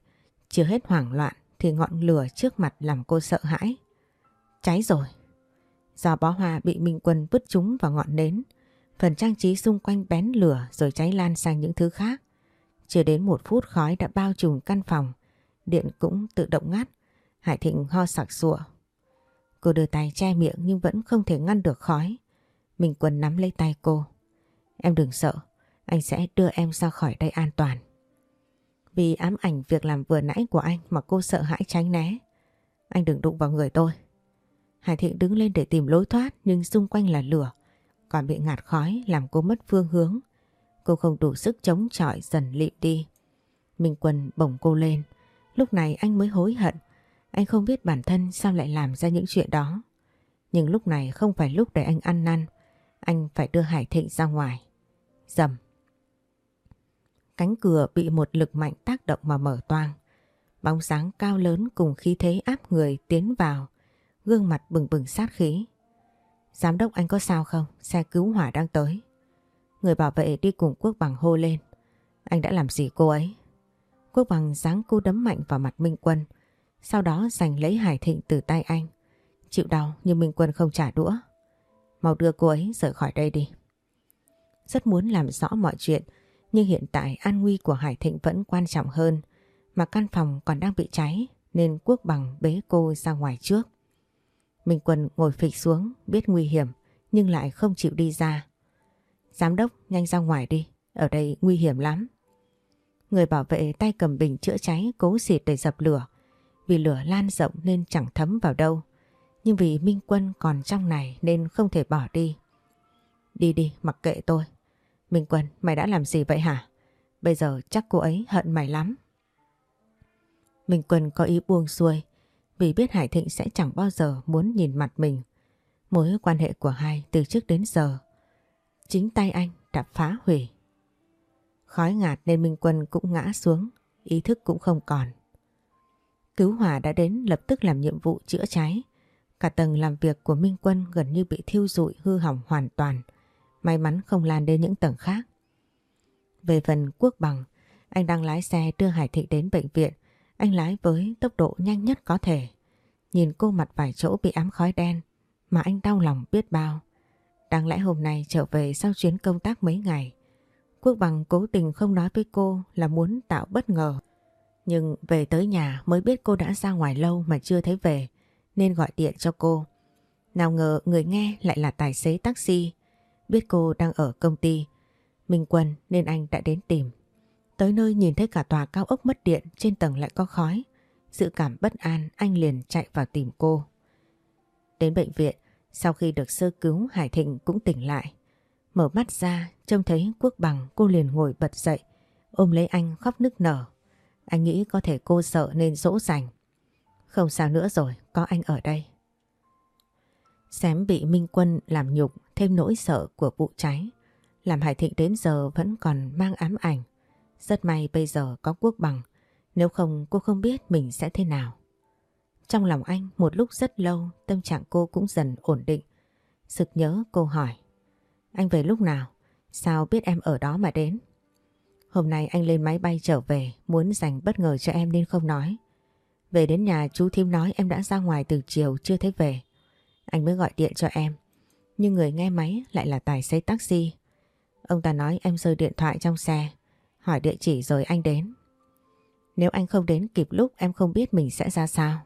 chưa hết hoảng loạn thì ngọn lửa trước mặt làm cô sợ hãi. Cháy rồi. Giò bó hoa bị Minh Quân vứt chúng vào ngọn nến. Phần trang trí xung quanh bén lửa rồi cháy lan sang những thứ khác. Chưa đến một phút khói đã bao trùm căn phòng. Điện cũng tự động ngắt. Hải Thịnh ho sặc sụa. Cô đưa tay che miệng nhưng vẫn không thể ngăn được khói. Minh Quân nắm lấy tay cô. Em đừng sợ, anh sẽ đưa em ra khỏi đây an toàn. Vì ám ảnh việc làm vừa nãy của anh mà cô sợ hãi tránh né. Anh đừng đụng vào người tôi. Hải Thịnh đứng lên để tìm lối thoát nhưng xung quanh là lửa. Còn bị ngạt khói làm cô mất phương hướng. Cô không đủ sức chống chọi dần lịm đi. Minh Quân bổng cô lên. Lúc này anh mới hối hận. Anh không biết bản thân sao lại làm ra những chuyện đó. Nhưng lúc này không phải lúc để anh ăn năn. Anh phải đưa Hải Thịnh ra ngoài. Dầm. Cánh cửa bị một lực mạnh tác động mà mở toang. Bóng sáng cao lớn cùng khí thế áp người tiến vào. Gương mặt bừng bừng sát khí. Giám đốc anh có sao không? Xe cứu hỏa đang tới. Người bảo vệ đi cùng Quốc Bằng hô lên. Anh đã làm gì cô ấy? Quốc Bằng giáng cô đấm mạnh vào mặt Minh Quân. Sau đó giành lấy Hải Thịnh từ tay anh. Chịu đau nhưng Minh Quân không trả đũa. Mau đưa cô ấy rời khỏi đây đi. Rất muốn làm rõ mọi chuyện nhưng hiện tại an nguy của Hải Thịnh vẫn quan trọng hơn. mà căn phòng còn đang bị cháy nên Quốc Bằng bế cô ra ngoài trước. Minh Quân ngồi phịch xuống biết nguy hiểm nhưng lại không chịu đi ra. Giám đốc nhanh ra ngoài đi, ở đây nguy hiểm lắm. Người bảo vệ tay cầm bình chữa cháy cố xịt để dập lửa. Vì lửa lan rộng nên chẳng thấm vào đâu. Nhưng vì Minh Quân còn trong này nên không thể bỏ đi. Đi đi, mặc kệ tôi. Minh Quân, mày đã làm gì vậy hả? Bây giờ chắc cô ấy hận mày lắm. Minh Quân có ý buông xuôi vì biết Hải Thịnh sẽ chẳng bao giờ muốn nhìn mặt mình. Mối quan hệ của hai từ trước đến giờ chính tay anh đã phá hủy. Khói ngạt nên Minh Quân cũng ngã xuống, ý thức cũng không còn. Cứu hỏa đã đến lập tức làm nhiệm vụ chữa cháy. Cả tầng làm việc của Minh Quân gần như bị thiêu rụi hư hỏng hoàn toàn. May mắn không lan đến những tầng khác. Về phần quốc bằng, anh đang lái xe đưa Hải Thị đến bệnh viện. Anh lái với tốc độ nhanh nhất có thể. Nhìn cô mặt vài chỗ bị ám khói đen mà anh đau lòng biết bao. Đáng lẽ hôm nay trở về sau chuyến công tác mấy ngày. Quốc bằng cố tình không nói với cô là muốn tạo bất ngờ. Nhưng về tới nhà mới biết cô đã ra ngoài lâu mà chưa thấy về nên gọi điện cho cô. Nào ngờ người nghe lại là tài xế taxi. Biết cô đang ở công ty. Minh Quân nên anh đã đến tìm. Tới nơi nhìn thấy cả tòa cao ốc mất điện trên tầng lại có khói. sự cảm bất an anh liền chạy vào tìm cô. Đến bệnh viện, sau khi được sơ cứu Hải Thịnh cũng tỉnh lại. Mở mắt ra, trông thấy Quốc Bằng cô liền ngồi bật dậy, ôm lấy anh khóc nức nở. Anh nghĩ có thể cô sợ nên dỗ dành. Không sao nữa rồi, có anh ở đây. Xém bị Minh Quân làm nhục thêm nỗi sợ của vụ cháy. Làm Hải Thịnh đến giờ vẫn còn mang ám ảnh. Rất may bây giờ có Quốc Bằng, nếu không cô không biết mình sẽ thế nào. Trong lòng anh một lúc rất lâu tâm trạng cô cũng dần ổn định. Sực nhớ cô hỏi. Anh về lúc nào? Sao biết em ở đó mà đến? Hôm nay anh lên máy bay trở về, muốn dành bất ngờ cho em nên không nói. Về đến nhà, chú Thím nói em đã ra ngoài từ chiều, chưa thấy về. Anh mới gọi điện cho em. Nhưng người nghe máy lại là tài xế taxi. Ông ta nói em rơi điện thoại trong xe. Hỏi địa chỉ rồi anh đến. Nếu anh không đến kịp lúc, em không biết mình sẽ ra sao.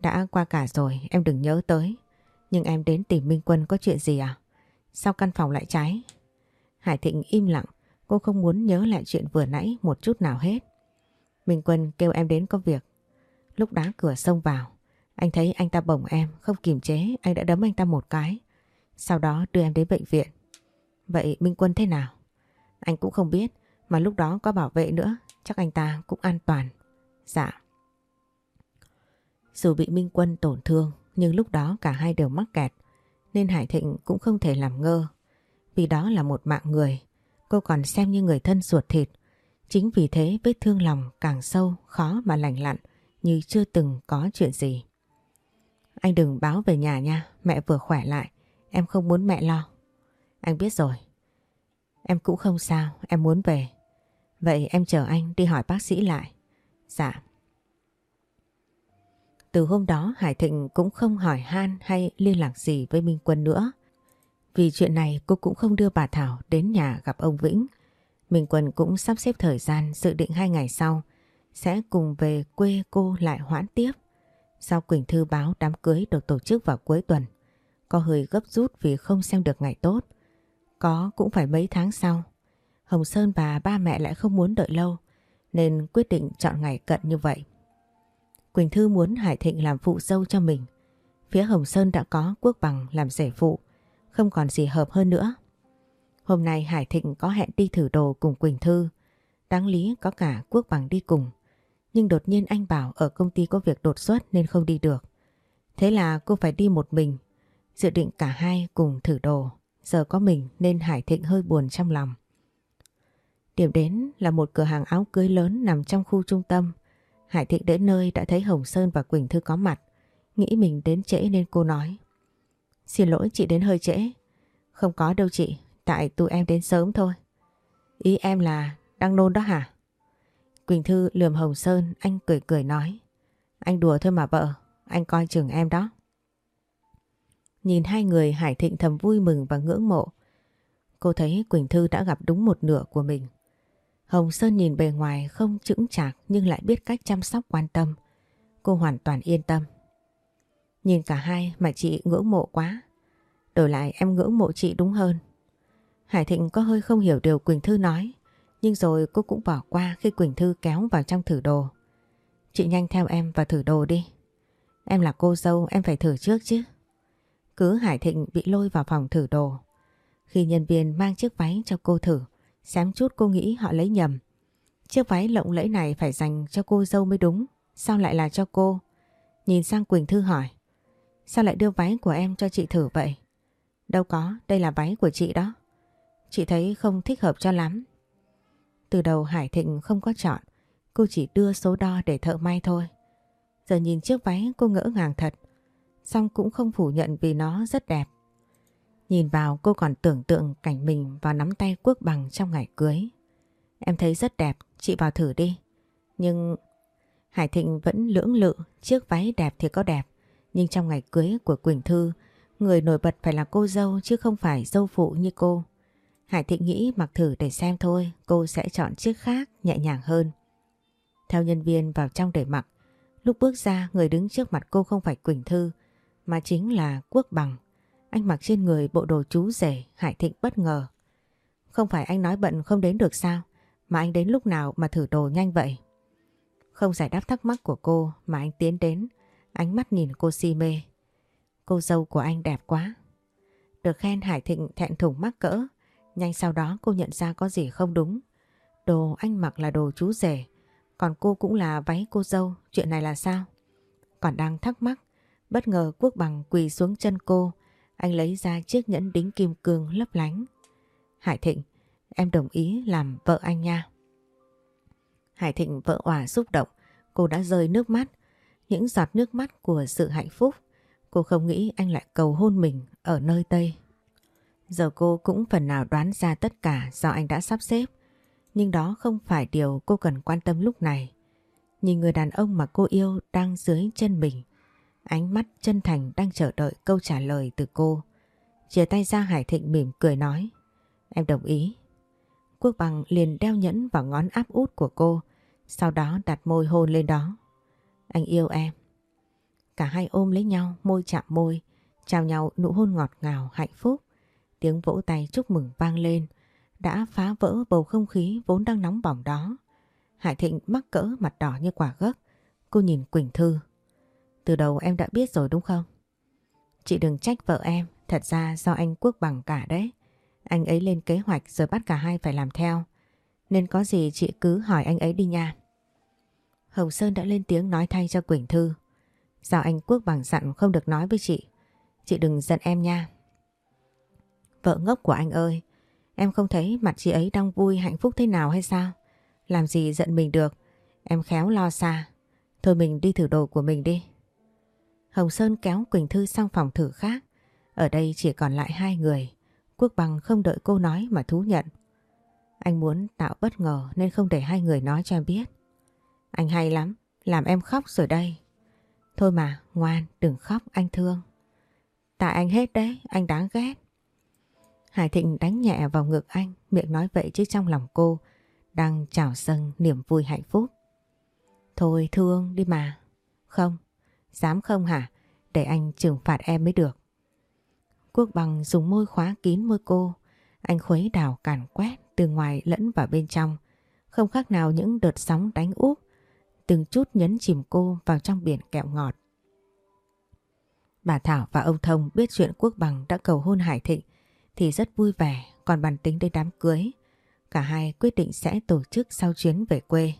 Đã qua cả rồi, em đừng nhớ tới. Nhưng em đến tìm Minh Quân có chuyện gì à? Sao căn phòng lại cháy? Hải Thịnh im lặng. Cô không muốn nhớ lại chuyện vừa nãy một chút nào hết. Minh Quân kêu em đến có việc. Lúc đá cửa xông vào. Anh thấy anh ta bổng em, không kiềm chế, anh đã đấm anh ta một cái. Sau đó đưa em đến bệnh viện. Vậy Minh Quân thế nào? Anh cũng không biết, mà lúc đó có bảo vệ nữa, chắc anh ta cũng an toàn. Dạ. Dù bị Minh Quân tổn thương, nhưng lúc đó cả hai đều mắc kẹt, nên Hải Thịnh cũng không thể làm ngơ. Vì đó là một mạng người, cô còn xem như người thân ruột thịt. Chính vì thế vết thương lòng càng sâu, khó mà lành lặn, như chưa từng có chuyện gì. Anh đừng báo về nhà nha, mẹ vừa khỏe lại, em không muốn mẹ lo. Anh biết rồi. Em cũng không sao, em muốn về. Vậy em chờ anh đi hỏi bác sĩ lại. Dạ. Từ hôm đó Hải Thịnh cũng không hỏi han hay liên lạc gì với Minh Quân nữa. Vì chuyện này cô cũng không đưa bà Thảo đến nhà gặp ông Vĩnh. Minh Quân cũng sắp xếp thời gian dự định hai ngày sau sẽ cùng về quê cô lại hoãn tiếp. Sau Quỳnh Thư báo đám cưới được tổ chức vào cuối tuần. Có hơi gấp rút vì không xem được ngày tốt. Có cũng phải mấy tháng sau. Hồng Sơn và ba mẹ lại không muốn đợi lâu nên quyết định chọn ngày cận như vậy. Quỳnh Thư muốn Hải Thịnh làm phụ dâu cho mình. Phía Hồng Sơn đã có Quốc Bằng làm rể phụ, không còn gì hợp hơn nữa. Hôm nay Hải Thịnh có hẹn đi thử đồ cùng Quỳnh Thư. Đáng lý có cả Quốc Bằng đi cùng. Nhưng đột nhiên anh bảo ở công ty có việc đột xuất nên không đi được. Thế là cô phải đi một mình. Dự định cả hai cùng thử đồ. Giờ có mình nên Hải Thịnh hơi buồn trong lòng. Điểm đến là một cửa hàng áo cưới lớn nằm trong khu trung tâm. Hải Thịnh đến nơi đã thấy Hồng Sơn và Quỳnh Thư có mặt. Nghĩ mình đến trễ nên cô nói. Xin lỗi chị đến hơi trễ. Không có đâu chị, tại tụi em đến sớm thôi. Ý em là đang nôn đó hả? Quỳnh Thư lườm Hồng Sơn, anh cười cười nói. Anh đùa thôi mà vợ, anh coi chừng em đó. Nhìn hai người Hải Thịnh thầm vui mừng và ngưỡng mộ. Cô thấy Quỳnh Thư đã gặp đúng một nửa của mình. Hồng Sơn nhìn bề ngoài không chững chạc nhưng lại biết cách chăm sóc quan tâm. Cô hoàn toàn yên tâm. Nhìn cả hai mà chị ngưỡng mộ quá. Đổi lại em ngưỡng mộ chị đúng hơn. Hải Thịnh có hơi không hiểu điều Quỳnh Thư nói. Nhưng rồi cô cũng bỏ qua khi Quỳnh Thư kéo vào trong thử đồ. Chị nhanh theo em vào thử đồ đi. Em là cô dâu em phải thử trước chứ. Cứ Hải Thịnh bị lôi vào phòng thử đồ. Khi nhân viên mang chiếc váy cho cô thử, xém chút cô nghĩ họ lấy nhầm. Chiếc váy lộng lẫy này phải dành cho cô dâu mới đúng. Sao lại là cho cô? Nhìn sang Quỳnh Thư hỏi. Sao lại đưa váy của em cho chị thử vậy? Đâu có, đây là váy của chị đó. Chị thấy không thích hợp cho lắm. Từ đầu Hải Thịnh không có chọn, cô chỉ đưa số đo để thợ may thôi. Giờ nhìn chiếc váy cô ngỡ ngàng thật, xong cũng không phủ nhận vì nó rất đẹp. Nhìn vào cô còn tưởng tượng cảnh mình vào nắm tay quốc bằng trong ngày cưới. Em thấy rất đẹp, chị vào thử đi. Nhưng Hải Thịnh vẫn lưỡng lự, chiếc váy đẹp thì có đẹp. Nhưng trong ngày cưới của Quỳnh Thư, người nổi bật phải là cô dâu chứ không phải dâu phụ như cô. Hải Thịnh nghĩ mặc thử để xem thôi, cô sẽ chọn chiếc khác nhẹ nhàng hơn. Theo nhân viên vào trong để mặc, lúc bước ra người đứng trước mặt cô không phải Quỳnh Thư, mà chính là Quốc Bằng. Anh mặc trên người bộ đồ chú rể, Hải Thịnh bất ngờ. Không phải anh nói bận không đến được sao, mà anh đến lúc nào mà thử đồ nhanh vậy? Không giải đáp thắc mắc của cô mà anh tiến đến, ánh mắt nhìn cô si mê. Cô dâu của anh đẹp quá. Được khen Hải Thịnh thẹn thùng mắc cỡ, nhanh sau đó cô nhận ra có gì không đúng. Đồ anh mặc là đồ chú rể, còn cô cũng là váy cô dâu, chuyện này là sao? Còn đang thắc mắc, bất ngờ Quốc Bằng quỳ xuống chân cô, anh lấy ra chiếc nhẫn đính kim cương lấp lánh. Hải Thịnh, em đồng ý làm vợ anh nha. Hải Thịnh vợ òa xúc động, cô đã rơi nước mắt. Những giọt nước mắt của sự hạnh phúc. Cô không nghĩ anh lại cầu hôn mình ở nơi Tây. Giờ cô cũng phần nào đoán ra tất cả do anh đã sắp xếp. Nhưng đó không phải điều cô cần quan tâm lúc này. Nhìn người đàn ông mà cô yêu đang dưới chân mình. Ánh mắt chân thành đang chờ đợi câu trả lời từ cô. Chia tay ra Hải Thịnh mỉm cười nói. Em đồng ý. Quốc bằng liền đeo nhẫn vào ngón áp út của cô. Sau đó đặt môi hôn lên đó. Anh yêu em. Cả hai ôm lấy nhau, môi chạm môi, chào nhau nụ hôn ngọt ngào, hạnh phúc. Tiếng vỗ tay chúc mừng vang lên, đã phá vỡ bầu không khí vốn đang nóng bỏng đó. Hải Thịnh mắc cỡ mặt đỏ như quả gấc. Cô nhìn Quỳnh Thư. Từ đầu em đã biết rồi đúng không? Chị đừng trách vợ em, thật ra do anh Quốc bằng cả đấy. Anh ấy lên kế hoạch rồi bắt cả hai phải làm theo. Nên có gì chị cứ hỏi anh ấy đi nha. Hồng Sơn đã lên tiếng nói thay cho Quỳnh Thư. Giao anh Quốc bằng dặn không được nói với chị. Chị đừng giận em nha. Vợ ngốc của anh ơi, em không thấy mặt chị ấy đang vui hạnh phúc thế nào hay sao? Làm gì giận mình được, em khéo lo xa. Thôi mình đi thử đồ của mình đi. Hồng Sơn kéo Quỳnh Thư sang phòng thử khác. Ở đây chỉ còn lại hai người. Quốc bằng không đợi cô nói mà thú nhận. Anh muốn tạo bất ngờ nên không để hai người nói cho em biết. Anh hay lắm, làm em khóc rồi đây. Thôi mà, ngoan, đừng khóc, anh thương. Tại anh hết đấy, anh đáng ghét. Hải Thịnh đánh nhẹ vào ngực anh, miệng nói vậy chứ trong lòng cô đang trào dâng niềm vui hạnh phúc. Thôi thương đi mà. Không, dám không hả? Để anh trừng phạt em mới được. Quốc bằng dùng môi khóa kín môi cô. Anh khuấy đào càn quét từ ngoài lẫn vào bên trong. Không khác nào những đợt sóng đánh úp. Từng chút nhấn chìm cô vào trong biển kẹo ngọt. Bà Thảo và ông Thông biết chuyện Quốc bằng đã cầu hôn Hải Thịnh thì rất vui vẻ, còn bàn tính đến đám cưới. Cả hai quyết định sẽ tổ chức sau chuyến về quê.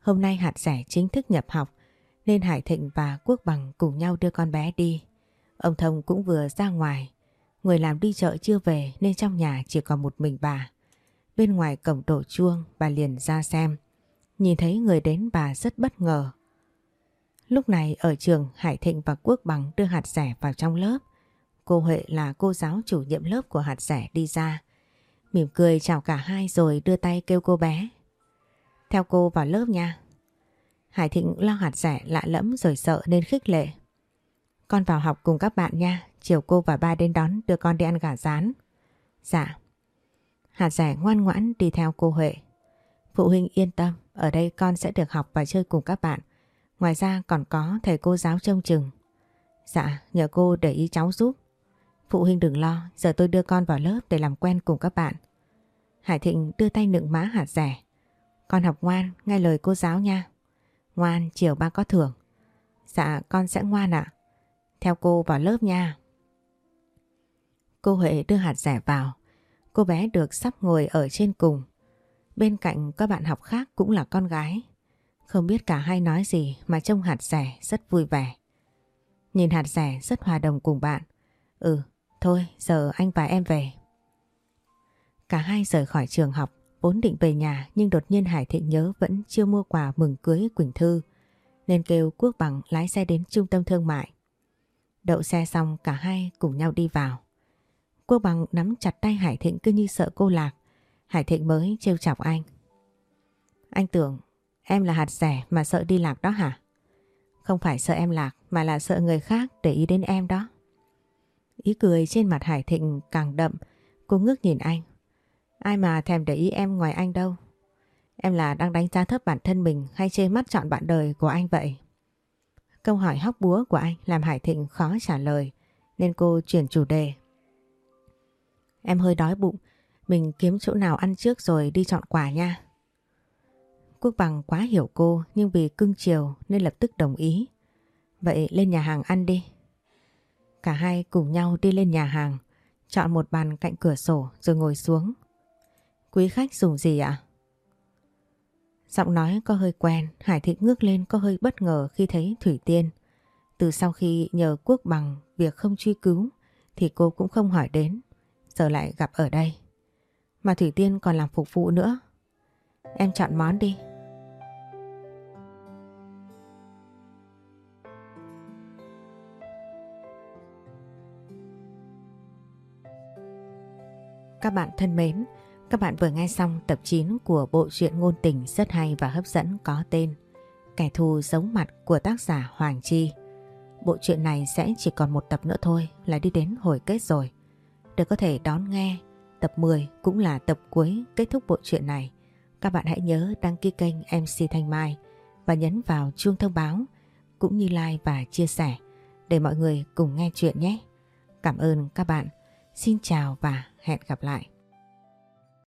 Hôm nay hạt rẻ chính thức nhập học, nên Hải Thịnh và Quốc Bằng cùng nhau đưa con bé đi. Ông Thông cũng vừa ra ngoài. Người làm đi chợ chưa về nên trong nhà chỉ còn một mình bà. Bên ngoài cổng đổ chuông, bà liền ra xem. Nhìn thấy người đến bà rất bất ngờ. Lúc này ở trường Hải Thịnh và Quốc Bằng đưa hạt rẻ vào trong lớp. Cô Huệ là cô giáo chủ nhiệm lớp của hạt rẻ đi ra. Mỉm cười chào cả hai rồi đưa tay kêu cô bé. Theo cô vào lớp nha. Hải Thịnh lo hạt rẻ lạ lẫm rồi sợ nên khích lệ. Con vào học cùng các bạn nha, chiều cô và ba đến đón đưa con đi ăn gà rán. Dạ. Hạt rẻ ngoan ngoãn đi theo cô Huệ. Phụ huynh yên tâm, ở đây con sẽ được học và chơi cùng các bạn. Ngoài ra còn có thầy cô giáo trông chừng. Dạ, nhờ cô để ý cháu giúp. Phụ huynh đừng lo, giờ tôi đưa con vào lớp để làm quen cùng các bạn. Hải Thịnh đưa tay nựng má hạt rẻ. Con học ngoan, nghe lời cô giáo nha. Ngoan, chiều ba có thưởng. Dạ, con sẽ ngoan ạ. Theo cô vào lớp nha. Cô Huệ đưa hạt rẻ vào. Cô bé được sắp ngồi ở trên cùng. Bên cạnh các bạn học khác cũng là con gái. Không biết cả hai nói gì mà trông hạt rẻ rất vui vẻ. Nhìn hạt rẻ rất hòa đồng cùng bạn. Ừ, thôi giờ anh và em về. Cả hai rời khỏi trường học, vốn định về nhà nhưng đột nhiên Hải Thịnh nhớ vẫn chưa mua quà mừng cưới Quỳnh Thư. Nên kêu Quốc Bằng lái xe đến trung tâm thương mại. Đậu xe xong cả hai cùng nhau đi vào. Quốc Bằng nắm chặt tay Hải Thịnh cứ như sợ cô lạc. Hải Thịnh mới trêu chọc anh. Anh tưởng em là hạt rẻ mà sợ đi lạc đó hả? Không phải sợ em lạc mà là sợ người khác để ý đến em đó. Ý cười trên mặt Hải Thịnh càng đậm, cô ngước nhìn anh. Ai mà thèm để ý em ngoài anh đâu. Em là đang đánh giá thấp bản thân mình hay chê mắt chọn bạn đời của anh vậy? Câu hỏi hóc búa của anh làm Hải Thịnh khó trả lời nên cô chuyển chủ đề. Em hơi đói bụng, mình kiếm chỗ nào ăn trước rồi đi chọn quà nha. Quốc bằng quá hiểu cô nhưng vì cưng chiều nên lập tức đồng ý. Vậy lên nhà hàng ăn đi. Cả hai cùng nhau đi lên nhà hàng, chọn một bàn cạnh cửa sổ rồi ngồi xuống. Quý khách dùng gì ạ? Giọng nói có hơi quen, Hải Thị ngước lên có hơi bất ngờ khi thấy Thủy Tiên. Từ sau khi nhờ Quốc bằng việc không truy cứu thì cô cũng không hỏi đến, giờ lại gặp ở đây. Mà Thủy Tiên còn làm phục vụ nữa. Em chọn món đi. Các bạn thân mến, các bạn vừa nghe xong tập 9 của bộ truyện ngôn tình rất hay và hấp dẫn có tên Kẻ thù giống mặt của tác giả Hoàng Chi. Bộ truyện này sẽ chỉ còn một tập nữa thôi là đi đến hồi kết rồi. Để có thể đón nghe, tập 10 cũng là tập cuối kết thúc bộ truyện này. Các bạn hãy nhớ đăng ký kênh MC Thanh Mai và nhấn vào chuông thông báo cũng như like và chia sẻ để mọi người cùng nghe chuyện nhé. Cảm ơn các bạn. Xin chào và hẹn gặp lại.